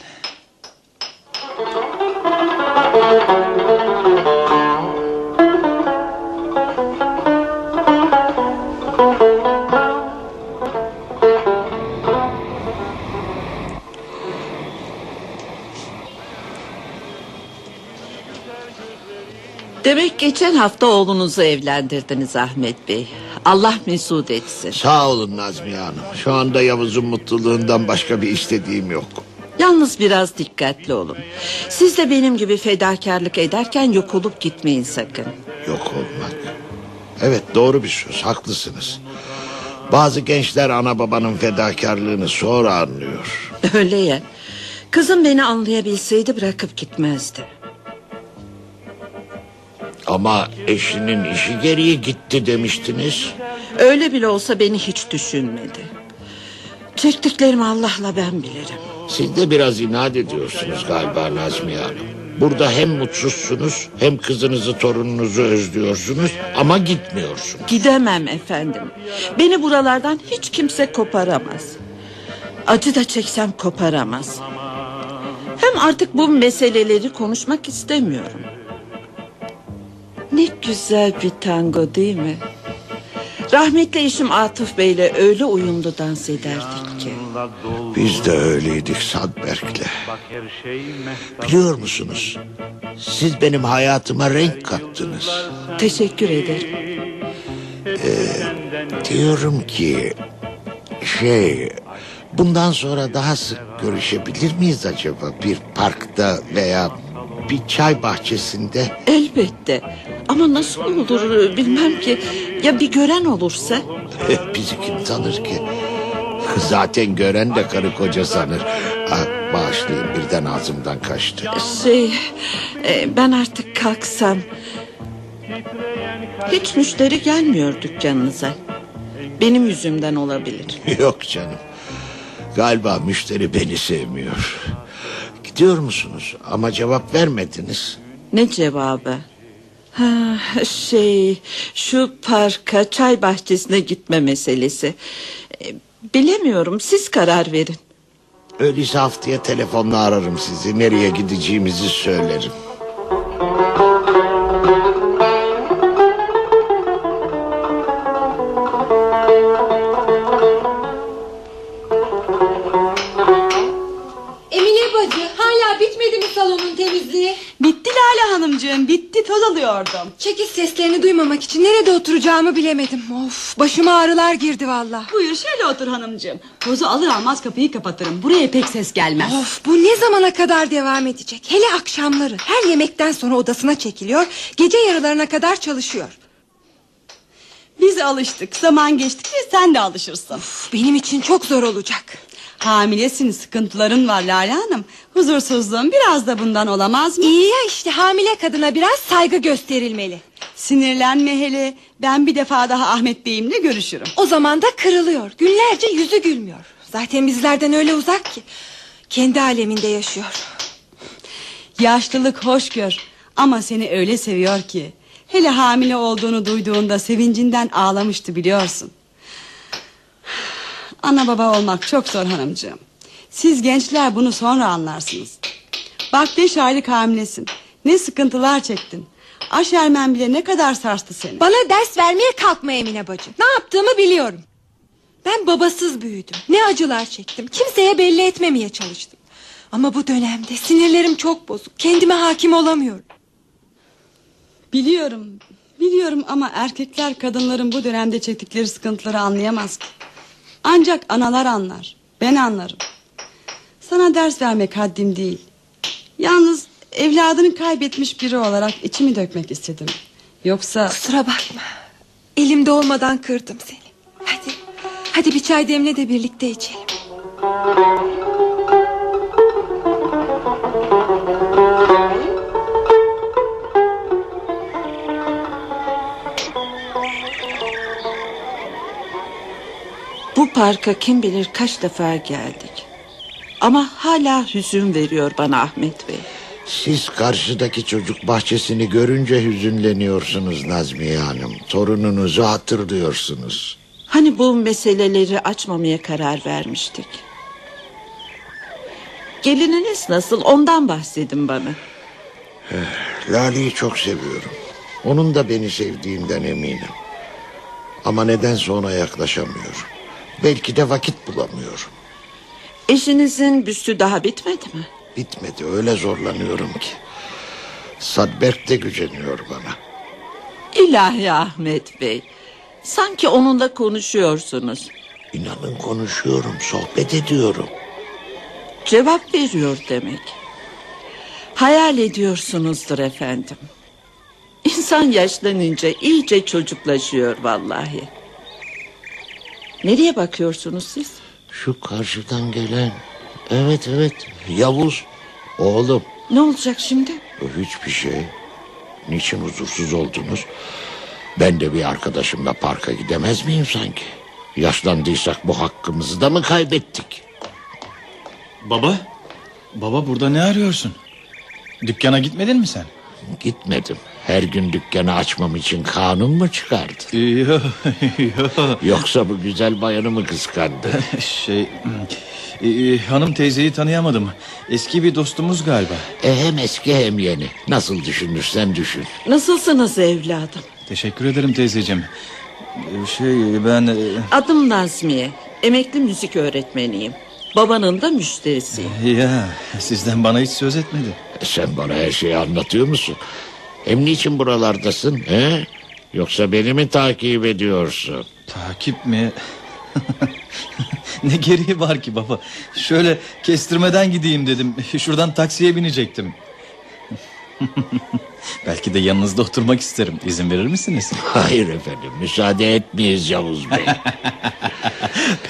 Demek geçen hafta oğlunuzu evlendirdiniz Ahmet Bey. Allah mesut etsin.
Sağ olun Nazmiye Hanım. Şu anda Yavuz'un mutluluğundan başka bir istediğim yok.
Yalnız biraz dikkatli olun. Siz de benim gibi fedakarlık ederken yok olup gitmeyin sakın.
Yok olmak. Evet doğru bir söz haklısınız. Bazı gençler ana babanın fedakarlığını sonra anlıyor.
Öyle ya. Kızım beni anlayabilseydi bırakıp gitmezdi.
Ama eşinin işi gereği gitti demiştiniz.
Öyle bile olsa beni hiç düşünmedi. Çektiklerimi Allah'la ben bilirim.
Siz de biraz inat ediyorsunuz galiba Nazmiye Hanım. Burada hem mutsuzsunuz hem kızınızı torununuzu özlüyorsunuz ama gitmiyorsunuz.
Gidemem efendim. Beni buralardan hiç kimse koparamaz. Acı da çeksem koparamaz. Hem artık bu meseleleri konuşmak istemiyorum. Ne güzel bir tango değil mi? Rahmetli eşim Atıf Bey'le öyle uyumlu dans ederdik ki.
Biz de öyleydik Sadberk'le. Biliyor musunuz? Siz benim hayatıma renk kattınız.
Teşekkür ederim.
Diyorum ki şey bundan sonra daha sık görüşebilir miyiz acaba bir parkta veya bir çay bahçesinde?
Elbette. Ama nasıl olur bilmem ki. Ya bir gören olursa?
Bizi kim tanır ki? Zaten gören de karı koca sanır. Ah, bağışlayın birden ağzımdan kaçtı.
Şey e, ben artık kalksam. Hiç müşteri gelmiyor dükkanınıza. Benim yüzümden olabilir.
Yok canım. Galiba müşteri beni sevmiyor. Gidiyor musunuz? Ama cevap vermediniz.
Ne cevabı? Ha, şey şu parka çay bahçesine gitme meselesi. E, Bilemiyorum siz karar verin.
Öyleyse haftaya telefonla ararım sizi. Nereye gideceğimizi söylerim.
Bitti toz alıyordum.
Çekiş seslerini duymamak için nerede oturacağımı bilemedim. Of başıma ağrılar girdi valla.
Buyur şöyle otur hanımcığım. Tozu alır almaz kapıyı kapatırım. Buraya pek ses gelmez.
Of bu ne zamana kadar devam edecek? Hele akşamları her yemekten sonra odasına çekiliyor. Gece yarılarına kadar çalışıyor.
Biz alıştık. Zaman geçtikçe sen de alışırsın.
Of, benim için çok zor olacak.
Hamilesin sıkıntıların var Lale Hanım. Huzursuzluğun biraz da bundan olamaz mı?
İyi ya işte hamile kadına biraz saygı gösterilmeli.
Sinirlenme hele. Ben bir defa daha Ahmet Bey'imle görüşürüm.
O zaman da kırılıyor. Günlerce yüzü gülmüyor. Zaten bizlerden öyle uzak ki. Kendi aleminde yaşıyor.
Yaşlılık hoş gör. Ama seni öyle seviyor ki. Hele hamile olduğunu duyduğunda sevincinden ağlamıştı biliyorsun. Ana baba olmak çok zor hanımcığım. Siz gençler bunu sonra anlarsınız. Bak beş aylık hamilesin. Ne sıkıntılar çektin. Aşermen bile ne kadar sarstı seni.
Bana ders vermeye kalkma Emine bacı. Ne yaptığımı biliyorum. Ben babasız büyüdüm. Ne acılar çektim. Kimseye belli etmemeye çalıştım. Ama bu dönemde sinirlerim çok bozuk. Kendime hakim olamıyorum.
Biliyorum. Biliyorum ama erkekler kadınların bu dönemde çektikleri sıkıntıları anlayamaz ki. Ancak analar anlar. Ben anlarım. Sana ders vermek haddim değil. Yalnız evladını kaybetmiş biri olarak içimi dökmek istedim. Yoksa
Kusura bakma. Elimde olmadan kırdım seni. Hadi. Hadi bir çay demle de birlikte içelim.
Parka kim bilir kaç defa geldik. Ama hala hüzün veriyor bana Ahmet Bey.
Siz karşıdaki çocuk bahçesini görünce hüzünleniyorsunuz Nazmiye Hanım. Torununuzu hatırlıyorsunuz.
Hani bu meseleleri açmamaya karar vermiştik. Gelininiz nasıl ondan bahsedin bana.
Lale'yi çok seviyorum. Onun da beni sevdiğinden eminim. Ama nedense ona yaklaşamıyorum. Belki de vakit bulamıyorum.
Eşinizin büstü daha bitmedi mi?
Bitmedi öyle zorlanıyorum ki. Sadberk de güceniyor bana.
İlahi Ahmet Bey. Sanki onunla konuşuyorsunuz.
İnanın konuşuyorum, sohbet ediyorum.
Cevap veriyor demek. Hayal ediyorsunuzdur efendim. İnsan yaşlanınca iyice çocuklaşıyor vallahi. Nereye bakıyorsunuz siz?
Şu karşıdan gelen. Evet evet Yavuz. Oğlum
Ne olacak şimdi?
hiçbir şey. Niçin huzursuz oldunuz? Ben de bir arkadaşımla parka gidemez miyim sanki? Yaşlandıysak bu hakkımızı da mı kaybettik?
Baba? Baba burada ne arıyorsun? Dükkana gitmedin mi sen?
Gitmedim. Her gün dükkanı açmam için kanun mu çıkardı?
Yok yok.
Yoksa bu güzel bayanı mı kıskandı?
Şey e, hanım teyzeyi tanıyamadım. Eski bir dostumuz galiba.
E hem eski hem yeni. Nasıl düşünürsen düşün.
Nasılsınız evladım?
Teşekkür ederim teyzeciğim. E, Şey ben e,
Adım Nazmiye. Emekli müzik öğretmeniyim. Babanın da müşterisiyim.
ya sizden bana hiç söz etmedi.
Sen bana her şeyi anlatıyor musun? Hem niçin buralardasın? He? Yoksa beni mi takip ediyorsun?
Takip mi? ne gereği var ki baba? Şöyle kestirmeden gideyim dedim. Şuradan taksiye binecektim. Belki de yanınızda oturmak isterim. İzin verir misiniz?
Hayır efendim müsaade etmeyiz Yavuz Bey.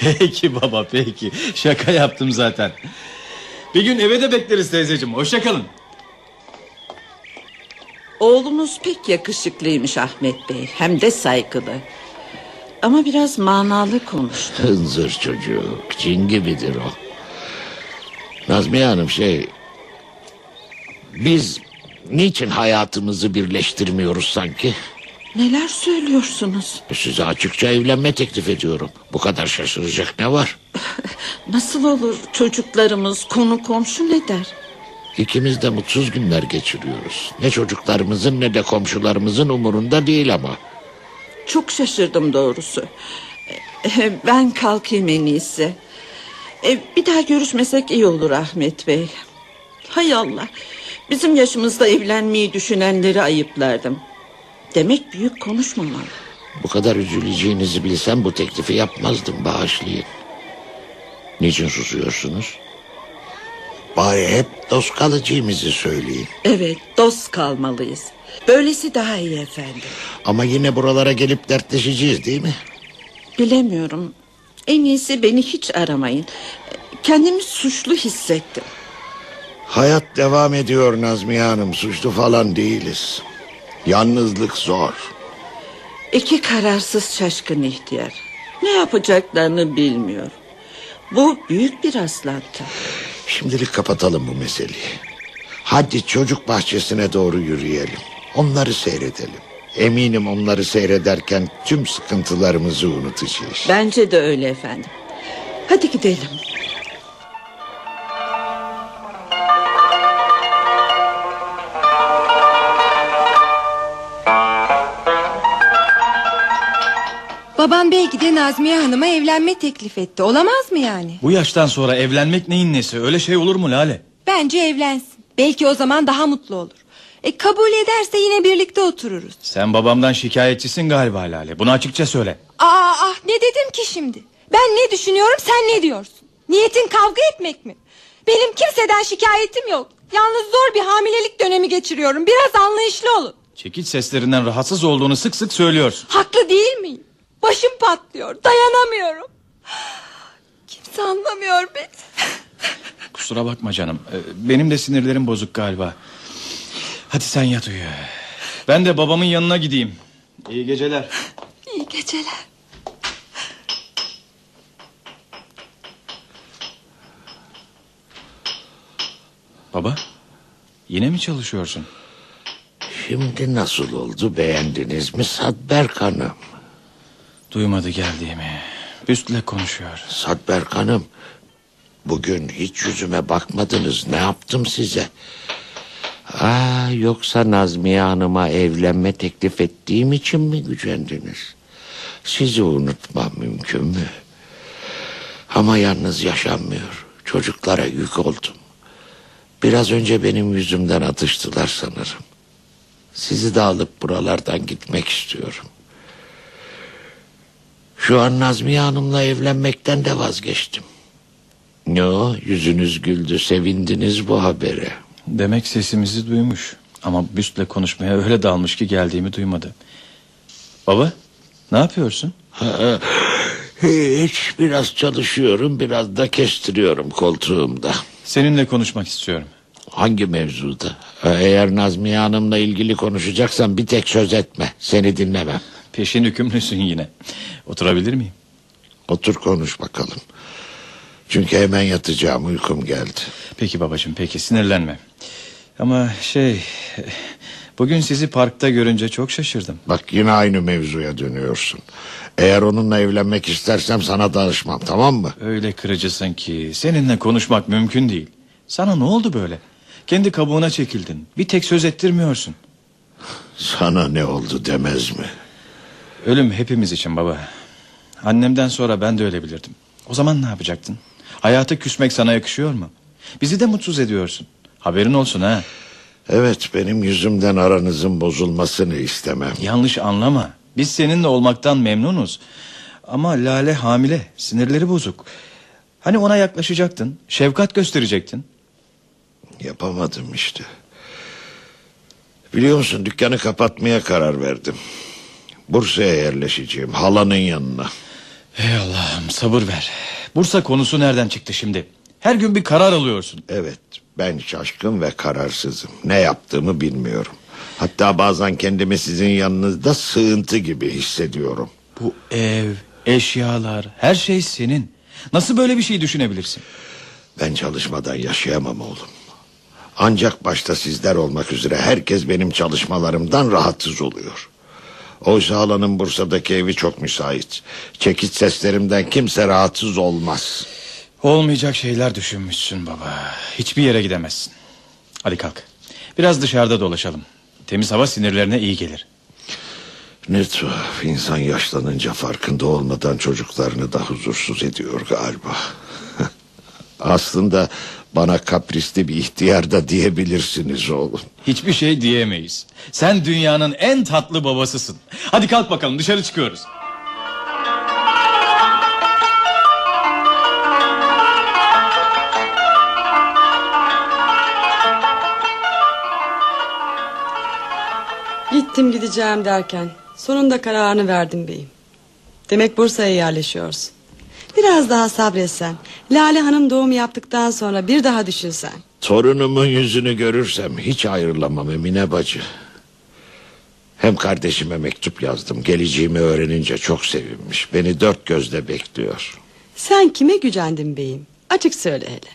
peki baba peki. Şaka yaptım zaten. Bir gün eve de bekleriz teyzeciğim. Hoşça kalın.
Oğlumuz pek yakışıklıymış Ahmet Bey. Hem de saygılı. Ama biraz manalı konuştu.
Hınzır çocuk cin gibidir o. Nazmiye Hanım şey... Biz niçin hayatımızı birleştirmiyoruz sanki?
Neler söylüyorsunuz?
Size açıkça evlenme teklif ediyorum. Bu kadar şaşıracak ne var?
Nasıl olur çocuklarımız konu komşu ne der?
İkimiz de mutsuz günler geçiriyoruz. Ne çocuklarımızın ne de komşularımızın umurunda değil ama.
Çok şaşırdım doğrusu. E, Ben kalkayım en iyisi. E, Bir daha görüşmesek iyi olur Ahmet Bey. Hay Allah. Bizim yaşımızda evlenmeyi düşünenleri ayıplardım. Demek büyük konuşmamalı.
Bu kadar üzüleceğinizi bilsem bu teklifi yapmazdım bağışlayın. Niçin susuyorsunuz? Bari hep dost kalacağımızı söyleyin.
Evet dost kalmalıyız. Böylesi daha iyi efendim.
Ama yine buralara gelip dertleşeceğiz değil mi?
Bilemiyorum. En iyisi beni hiç aramayın. Kendimi suçlu hissettim.
Hayat devam ediyor Nazmiye Hanım. Suçlu falan değiliz. Yalnızlık zor.
İki kararsız şaşkın ihtiyar. Ne yapacaklarını bilmiyor. Bu büyük bir rastlantı.
Şimdilik kapatalım bu meseleyi. Hadi çocuk bahçesine doğru yürüyelim. Onları seyredelim. Eminim onları seyrederken tüm sıkıntılarımızı unutacağız.
Bence de öyle efendim. Hadi gidelim.
Babam belki de Nazmiye Hanım'a evlenme teklif etti. Olamaz mı yani?
Bu yaştan sonra evlenmek neyin nesi? Öyle şey olur mu Lale?
Bence evlensin. Belki o zaman daha mutlu olur. E kabul ederse yine birlikte otururuz.
Sen babamdan şikayetçisin galiba Lale. Bunu açıkça söyle.
Aa ah ne dedim ki şimdi? Ben ne düşünüyorum sen ne diyorsun? Niyetin kavga etmek mi? Benim kimseden şikayetim yok. Yalnız zor bir hamilelik dönemi geçiriyorum. Biraz anlayışlı olun.
Çekiç seslerinden rahatsız olduğunu sık sık söylüyorsun.
Haklı değil miyim? Başım patlıyor. Dayanamıyorum. Kimse anlamıyor beni.
Kusura bakma canım. Ee, Benim de sinirlerim bozuk galiba. Hadi sen yat uyu. Ben de babamın yanına gideyim. İyi geceler.
İyi geceler.
Baba, yine mi çalışıyorsun?
Şimdi nasıl oldu beğendiniz mi Sadberk Hanım?
Duymadı geldiğimi. Üstle konuşuyor.
Sadberk Hanım bugün hiç yüzüme bakmadınız ne yaptım size? Aa, yoksa Nazmiye Hanım'a evlenme teklif ettiğim için mi gücendiniz? Sizi unutmam mümkün mü? Ama yalnız yaşanmıyor. Çocuklara yük oldum. Biraz önce benim yüzümden atıştılar sanırım. Sizi de alıp buralardan gitmek istiyorum. Şu an Nazmiye Hanım'la evlenmekten de vazgeçtim. Ne o yüzünüz güldü sevindiniz bu habere.
Demek sesimizi duymuş. Ama büstle konuşmaya öyle dalmış ki geldiğimi duymadı. Baba ne yapıyorsun?
Hiç biraz çalışıyorum biraz da kestiriyorum koltuğumda.
Seninle konuşmak istiyorum.
Hangi mevzuda? Eğer Nazmiye Hanım'la ilgili konuşacaksan bir tek söz etme. Seni dinlemem.
Peşin hükümlüsün yine. Oturabilir miyim?
Otur konuş bakalım. Çünkü hemen yatacağım uykum geldi.
Peki babacığım peki sinirlenme. Ama şey... Bugün sizi parkta görünce çok şaşırdım.
Bak yine aynı mevzuya dönüyorsun. Eğer onunla evlenmek istersem sana danışmam tamam mı?
Öyle kırıcısın ki seninle konuşmak mümkün değil. Sana ne oldu böyle? Kendi kabuğuna çekildin. Bir tek söz ettirmiyorsun.
Sana ne oldu demez mi?
Ölüm hepimiz için baba. Annemden sonra ben de ölebilirdim. O zaman ne yapacaktın? Hayata küsmek sana yakışıyor mu? Bizi de mutsuz ediyorsun. Haberin olsun ha.
Evet benim yüzümden aranızın bozulmasını istemem.
Yanlış anlama. Biz seninle olmaktan memnunuz. Ama Lale hamile. Sinirleri bozuk. Hani ona yaklaşacaktın. Şefkat gösterecektin.
Yapamadım işte. Biliyor musun dükkanı kapatmaya karar verdim. Bursa'ya yerleşeceğim halanın yanına.
Ey Allah'ım sabır ver. Bursa konusu nereden çıktı şimdi? Her gün bir karar alıyorsun.
Evet ben şaşkın ve kararsızım. Ne yaptığımı bilmiyorum. Hatta bazen kendimi sizin yanınızda sığıntı gibi hissediyorum.
Bu ev, eşyalar, her şey senin. Nasıl böyle bir şey düşünebilirsin?
Ben çalışmadan yaşayamam oğlum. Ancak başta sizler olmak üzere herkes benim çalışmalarımdan rahatsız oluyor. Oysa halanın Bursa'daki evi çok müsait. Çekiç seslerimden kimse rahatsız olmaz.
Olmayacak şeyler düşünmüşsün baba. Hiçbir yere gidemezsin. Hadi kalk. Biraz dışarıda dolaşalım. Temiz hava sinirlerine iyi gelir.
Ne tuhaf insan yaşlanınca farkında olmadan çocuklarını da huzursuz ediyor galiba. Aslında bana kaprisli bir ihtiyar da diyebilirsiniz oğlum.
Hiçbir şey diyemeyiz. Sen dünyanın en tatlı babasısın. Hadi kalk bakalım dışarı çıkıyoruz.
Gittim gideceğim derken sonunda kararını verdim beyim. Demek Bursa'ya yerleşiyorsun. Biraz daha sabretsen. Lale Hanım doğum yaptıktan sonra bir daha düşünsen.
Torunumun yüzünü görürsem hiç ayrılamam Emine bacı. Hem kardeşime mektup yazdım. Geleceğimi öğrenince çok sevinmiş. Beni dört gözle bekliyor.
Sen kime gücendin beyim? Açık söyle hele.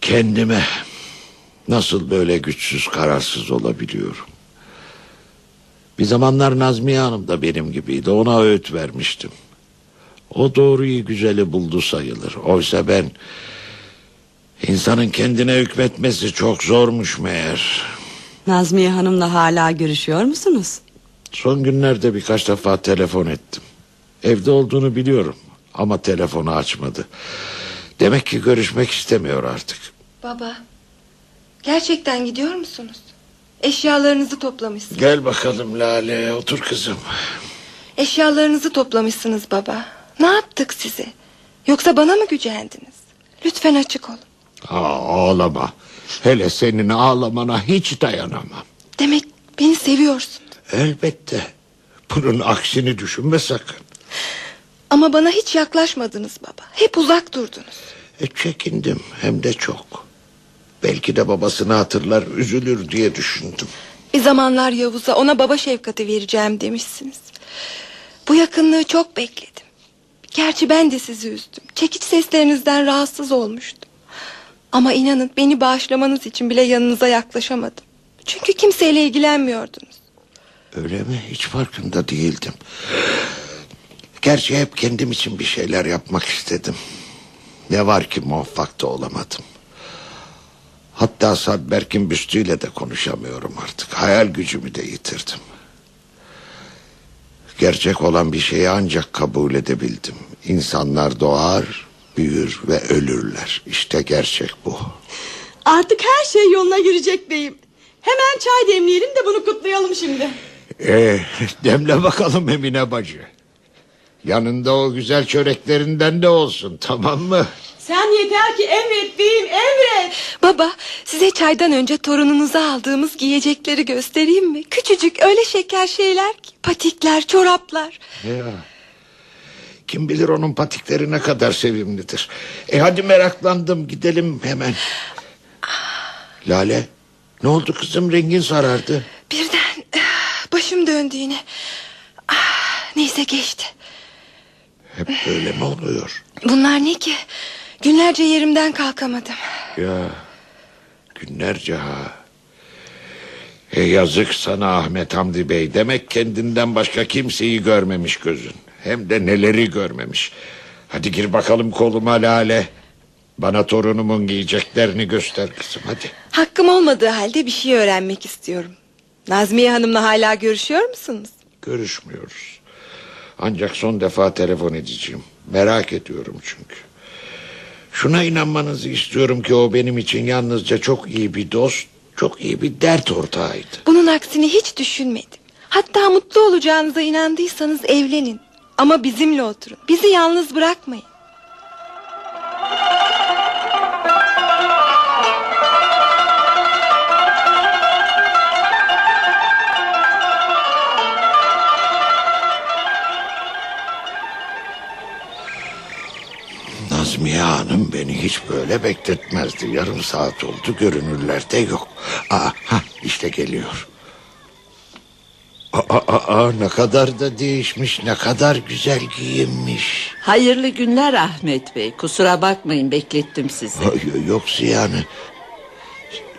Kendime nasıl böyle güçsüz kararsız olabiliyorum. Bir zamanlar Nazmiye Hanım da benim gibiydi. Ona öğüt vermiştim. O doğruyu güzeli buldu sayılır. Oysa ben insanın kendine hükmetmesi çok zormuş meğer.
Nazmiye Hanım'la hala görüşüyor musunuz?
Son günlerde birkaç defa telefon ettim. Evde olduğunu biliyorum ama telefonu açmadı. Demek ki görüşmek istemiyor artık.
Baba, gerçekten gidiyor musunuz? Eşyalarınızı toplamışsınız.
Gel bakalım Lale otur kızım.
Eşyalarınızı toplamışsınız baba. Ne yaptık size? Yoksa bana mı gücendiniz? Lütfen açık olun.
Aa, ağlama. Hele senin ağlamana hiç dayanamam.
Demek beni seviyorsun.
Elbette. Bunun aksini düşünme sakın.
Ama bana hiç yaklaşmadınız baba. Hep uzak durdunuz.
E, çekindim hem de çok. Belki de babasını hatırlar üzülür diye düşündüm.
Bir zamanlar Yavuz'a ona baba şefkati vereceğim demişsiniz. Bu yakınlığı çok bekledim. Gerçi ben de sizi üzdüm. Çekiç seslerinizden rahatsız olmuştum. Ama inanın beni bağışlamanız için bile yanınıza yaklaşamadım. Çünkü kimseyle ilgilenmiyordunuz.
Öyle mi? Hiç farkında değildim. Gerçi hep kendim için bir şeyler yapmak istedim. Ne var ki muvaffak da olamadım. Hatta Sadberk'in büstüyle de konuşamıyorum artık. Hayal gücümü de yitirdim. Gerçek olan bir şeyi ancak kabul edebildim. İnsanlar doğar, büyür ve ölürler. İşte gerçek bu.
Artık her şey yoluna girecek beyim. Hemen çay demleyelim de bunu kutlayalım şimdi.
Ee, demle bakalım Emine bacı. Yanında o güzel çöreklerinden de olsun tamam mı?
Sen yeter ki emret beyim emret.
Baba size çaydan önce torununuza aldığımız giyecekleri göstereyim mi? Küçücük öyle şeker şeyler ki. Patikler, çoraplar.
Ya. Kim bilir onun patikleri ne kadar sevimlidir. E hadi meraklandım gidelim hemen. Lale ne oldu kızım rengin sarardı.
Birden eh, başım döndü yine. Ah, neyse geçti.
Hep böyle mi oluyor?
Bunlar ne ki? Günlerce yerimden kalkamadım.
Ya günlerce ha. E yazık sana Ahmet Hamdi Bey. Demek kendinden başka kimseyi görmemiş gözün. Hem de neleri görmemiş. Hadi gir bakalım koluma Lale. Bana torunumun giyeceklerini göster kızım hadi.
Hakkım olmadığı halde bir şey öğrenmek istiyorum. Nazmiye Hanım'la hala görüşüyor musunuz?
Görüşmüyoruz. Ancak son defa telefon edeceğim. Merak ediyorum çünkü. Şuna inanmanızı istiyorum ki o benim için yalnızca çok iyi bir dost, çok iyi bir dert ortağıydı.
Bunun aksini hiç düşünmedim. Hatta mutlu olacağınıza inandıysanız evlenin. Ama bizimle oturun. Bizi yalnız bırakmayın.
Nazmiye Hanım beni hiç böyle bekletmezdi. Yarım saat oldu görünürlerde yok. Aa, ha, işte geliyor. Aa, aa, aa, ne kadar da değişmiş, ne kadar güzel giyinmiş.
Hayırlı günler Ahmet Bey. Kusura bakmayın beklettim sizi.
Ay, Yok yani.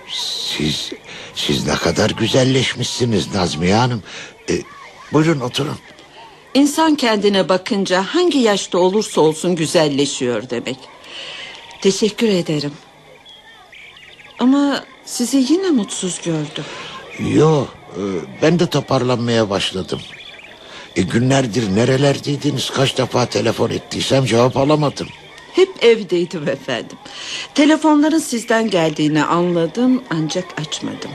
Siz, siz ne kadar güzelleşmişsiniz Nazmiye Hanım. E, buyurun oturun.
İnsan kendine bakınca hangi yaşta olursa olsun güzelleşiyor demek. Teşekkür ederim. Ama sizi yine mutsuz gördüm.
Yo, e, ben de toparlanmaya başladım. E, günlerdir nerelerdeydiniz? Kaç defa telefon ettiysem cevap alamadım.
Hep evdeydim efendim. Telefonların sizden geldiğini anladım ancak açmadım.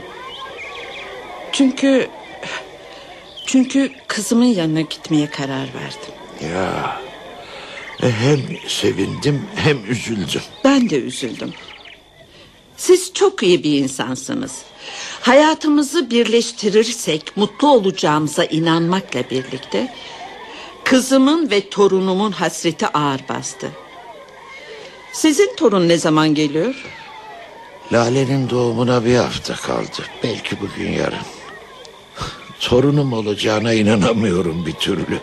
Çünkü çünkü kızımın yanına gitmeye karar verdim.
Ya, e, hem sevindim hem üzüldüm.
Ben de üzüldüm. Siz çok iyi bir insansınız. Hayatımızı birleştirirsek mutlu olacağımıza inanmakla birlikte kızımın ve torunumun hasreti ağır bastı. Sizin torun ne zaman geliyor?
Lale'nin doğumuna bir hafta kaldı. Belki bugün yarın. Torunum olacağına inanamıyorum bir türlü.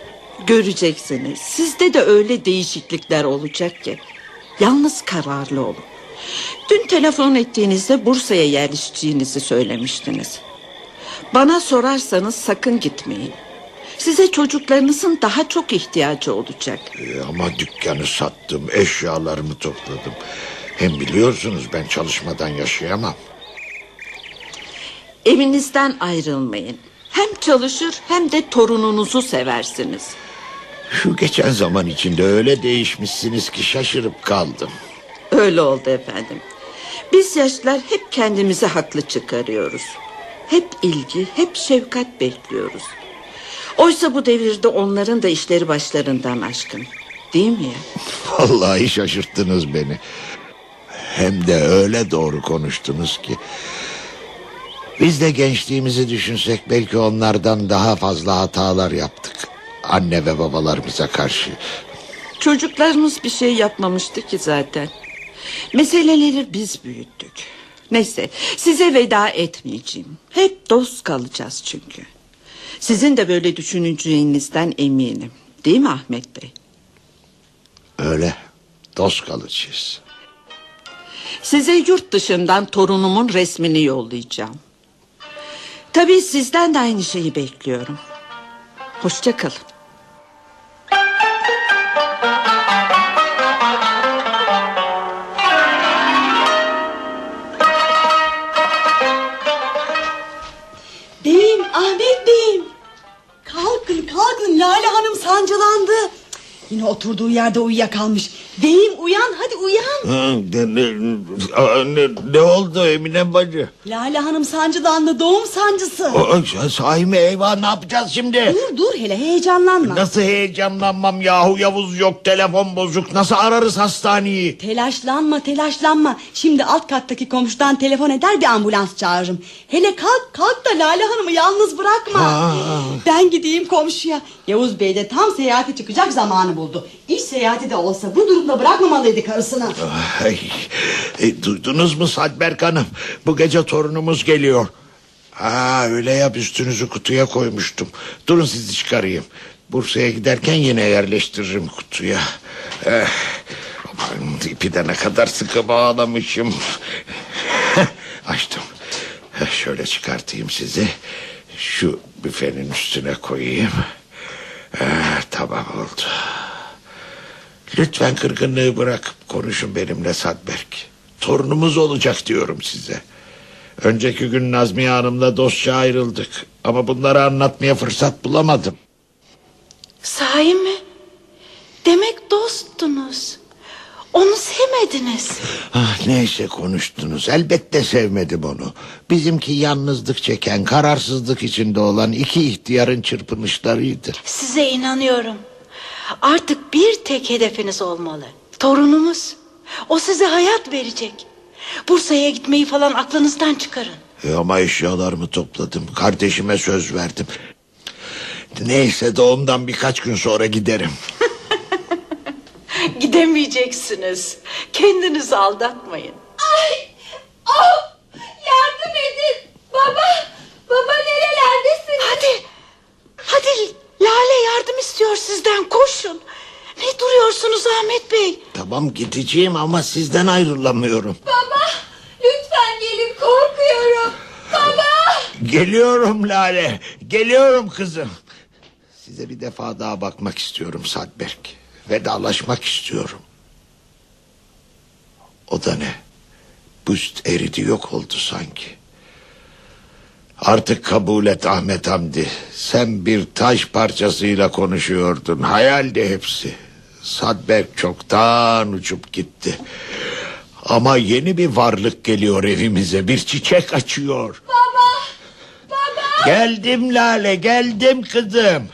Göreceksiniz. Sizde de öyle değişiklikler olacak ki. Yalnız kararlı olun. Dün telefon ettiğinizde Bursa'ya yerleşeceğinizi söylemiştiniz. Bana sorarsanız sakın gitmeyin. Size çocuklarınızın daha çok ihtiyacı olacak.
E, ama dükkanı sattım, eşyalarımı topladım. Hem biliyorsunuz ben çalışmadan yaşayamam.
Evinizden ayrılmayın. Hem çalışır hem de torununuzu seversiniz.
Şu geçen zaman içinde öyle değişmişsiniz ki şaşırıp kaldım.
Öyle oldu efendim. Biz yaşlılar hep kendimizi haklı çıkarıyoruz. Hep ilgi, hep şefkat bekliyoruz. Oysa bu devirde onların da işleri başlarından aşkın. Değil mi ya?
Vallahi şaşırttınız beni. Hem de öyle doğru konuştunuz ki. Biz de gençliğimizi düşünsek belki onlardan daha fazla hatalar yaptık. Anne ve babalarımıza karşı.
Çocuklarımız bir şey yapmamıştı ki zaten. Meseleleri biz büyüttük. Neyse size veda etmeyeceğim. Hep dost kalacağız çünkü. Sizin de böyle düşüneceğinizden eminim. Değil mi Ahmet Bey?
Öyle dost kalacağız.
Size yurt dışından torunumun resmini yollayacağım. Tabii sizden de aynı şeyi bekliyorum. Hoşça kalın.
Beyim Ahmet beyim. Kalkın kalkın Lale Hanım sancılandı. Yine oturduğu yerde uyuyakalmış. Beyim uyan hadi uyan.
Ha, Ne, ne, ne, ne oldu Emine bacı?
Lale Hanım sancıdanlı doğum sancısı.
Aa, Sahi mi eyvah ne yapacağız şimdi?
Dur dur hele heyecanlanma.
Nasıl heyecanlanmam yahu Yavuz yok telefon bozuk nasıl ararız hastaneyi?
Telaşlanma telaşlanma. Şimdi alt kattaki komşudan telefon eder bir ambulans çağırırım. Hele kalk kalk da Lale Hanım'ı yalnız bırakma.
Ha.
Ben gideyim komşuya. Yavuz Bey de tam seyahate çıkacak zamanı buldu. İş seyahati de olsa bu durumda bırakmamalıydı karısını.
Ay, e, duydunuz mu Sadberk Hanım? Bu gece torunumuz geliyor. Ha öyle yap üstünüzü kutuya koymuştum. Durun sizi çıkarayım. Bursa'ya giderken yine yerleştiririm kutuya. Eh, ipi de ne kadar sıkı bağlamışım. Açtım. Eh, Şöyle çıkartayım sizi. Şu büfenin üstüne koyayım. Eh, tamam oldu. Lütfen kırgınlığı bırakıp konuşun benimle Sadberk. Torunumuz olacak diyorum size. Önceki gün Nazmiye Hanım'la dostça ayrıldık. Ama bunları anlatmaya fırsat bulamadım.
Sahi mi? Demek dosttunuz. Onu sevmediniz.
Ah, neyse konuştunuz. Elbette sevmedim onu. Bizimki yalnızlık çeken, kararsızlık içinde olan iki ihtiyarın çırpınışlarıydı.
Size inanıyorum. Artık bir tek hedefiniz olmalı. Torunumuz. O size hayat verecek. Bursa'ya gitmeyi falan aklınızdan çıkarın.
E, ama eşyalarımı topladım. Kardeşime söz verdim. Neyse doğumdan birkaç gün sonra giderim.
Gidemeyeceksiniz. Kendinizi aldatmayın.
Ay! Oh! Yardım edin! Baba! Baba nerelerdesin?
Hadi. Hadi Lale yardım istiyor sizden koşun. Ne duruyorsunuz Ahmet Bey?
Tamam gideceğim ama sizden ayrılamıyorum.
Baba! Lütfen gelin korkuyorum. Baba!
Geliyorum Lale. Geliyorum kızım. Size bir defa daha bakmak istiyorum Sadberk. Vedalaşmak istiyorum. O da ne? Büst eridi yok oldu sanki. Artık kabul et Ahmet Hamdi. Sen bir taş parçasıyla konuşuyordun. Hayaldi hepsi. Sadberk çoktan uçup gitti. Ama yeni bir varlık geliyor evimize. Bir çiçek açıyor.
Baba! Baba!
Geldim Lale, geldim kızım.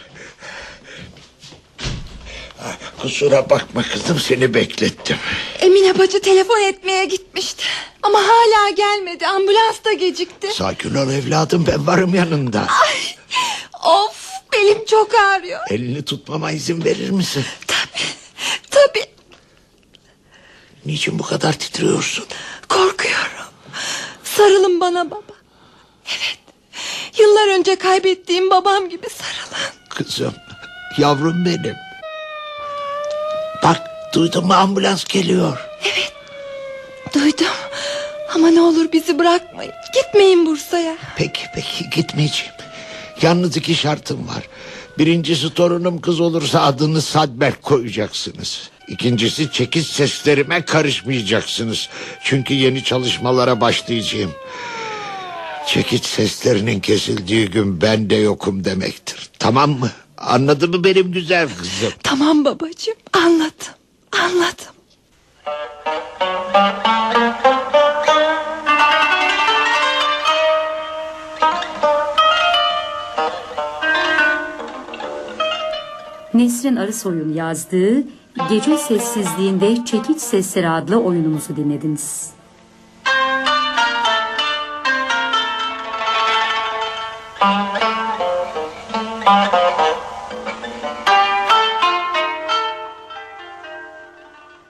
Kusura bakma kızım seni beklettim.
Emine bacı telefon etmeye gitmişti. Ama hala gelmedi. Ambulans da gecikti.
Sakin ol evladım ben varım yanında.
Of! Belim çok ağrıyor.
Elini tutmama izin verir misin?
Tabii
Niçin bu kadar titriyorsun?
korkuyorum. Sarılın bana baba. Evet. Yıllar önce kaybettiğim babam gibi sarılın.
Kızım, yavrum benim. Bak duydun mu ambulans geliyor.
Duydum. Ama ne olur bizi bırakmayın. Gitmeyin Bursa'ya.
Peki peki gitmeyeceğim. Yalnız iki şartım var. Birincisi torunum kız olursa adını Sadberk koyacaksınız. İkincisi çekiş seslerime karışmayacaksınız. Çünkü yeni çalışmalara başlayacağım. Çekiç seslerinin kesildiği gün ben de yokum demektir. Tamam mı? Anladın mı benim güzel kızım?
Tamam babacığım. Anladım. Anladım.
Nesrin Arısoy'un yazdığı Gece Sessizliğinde Çekiç Sesleri adlı oyunumuzu dinlediniz.
Aa,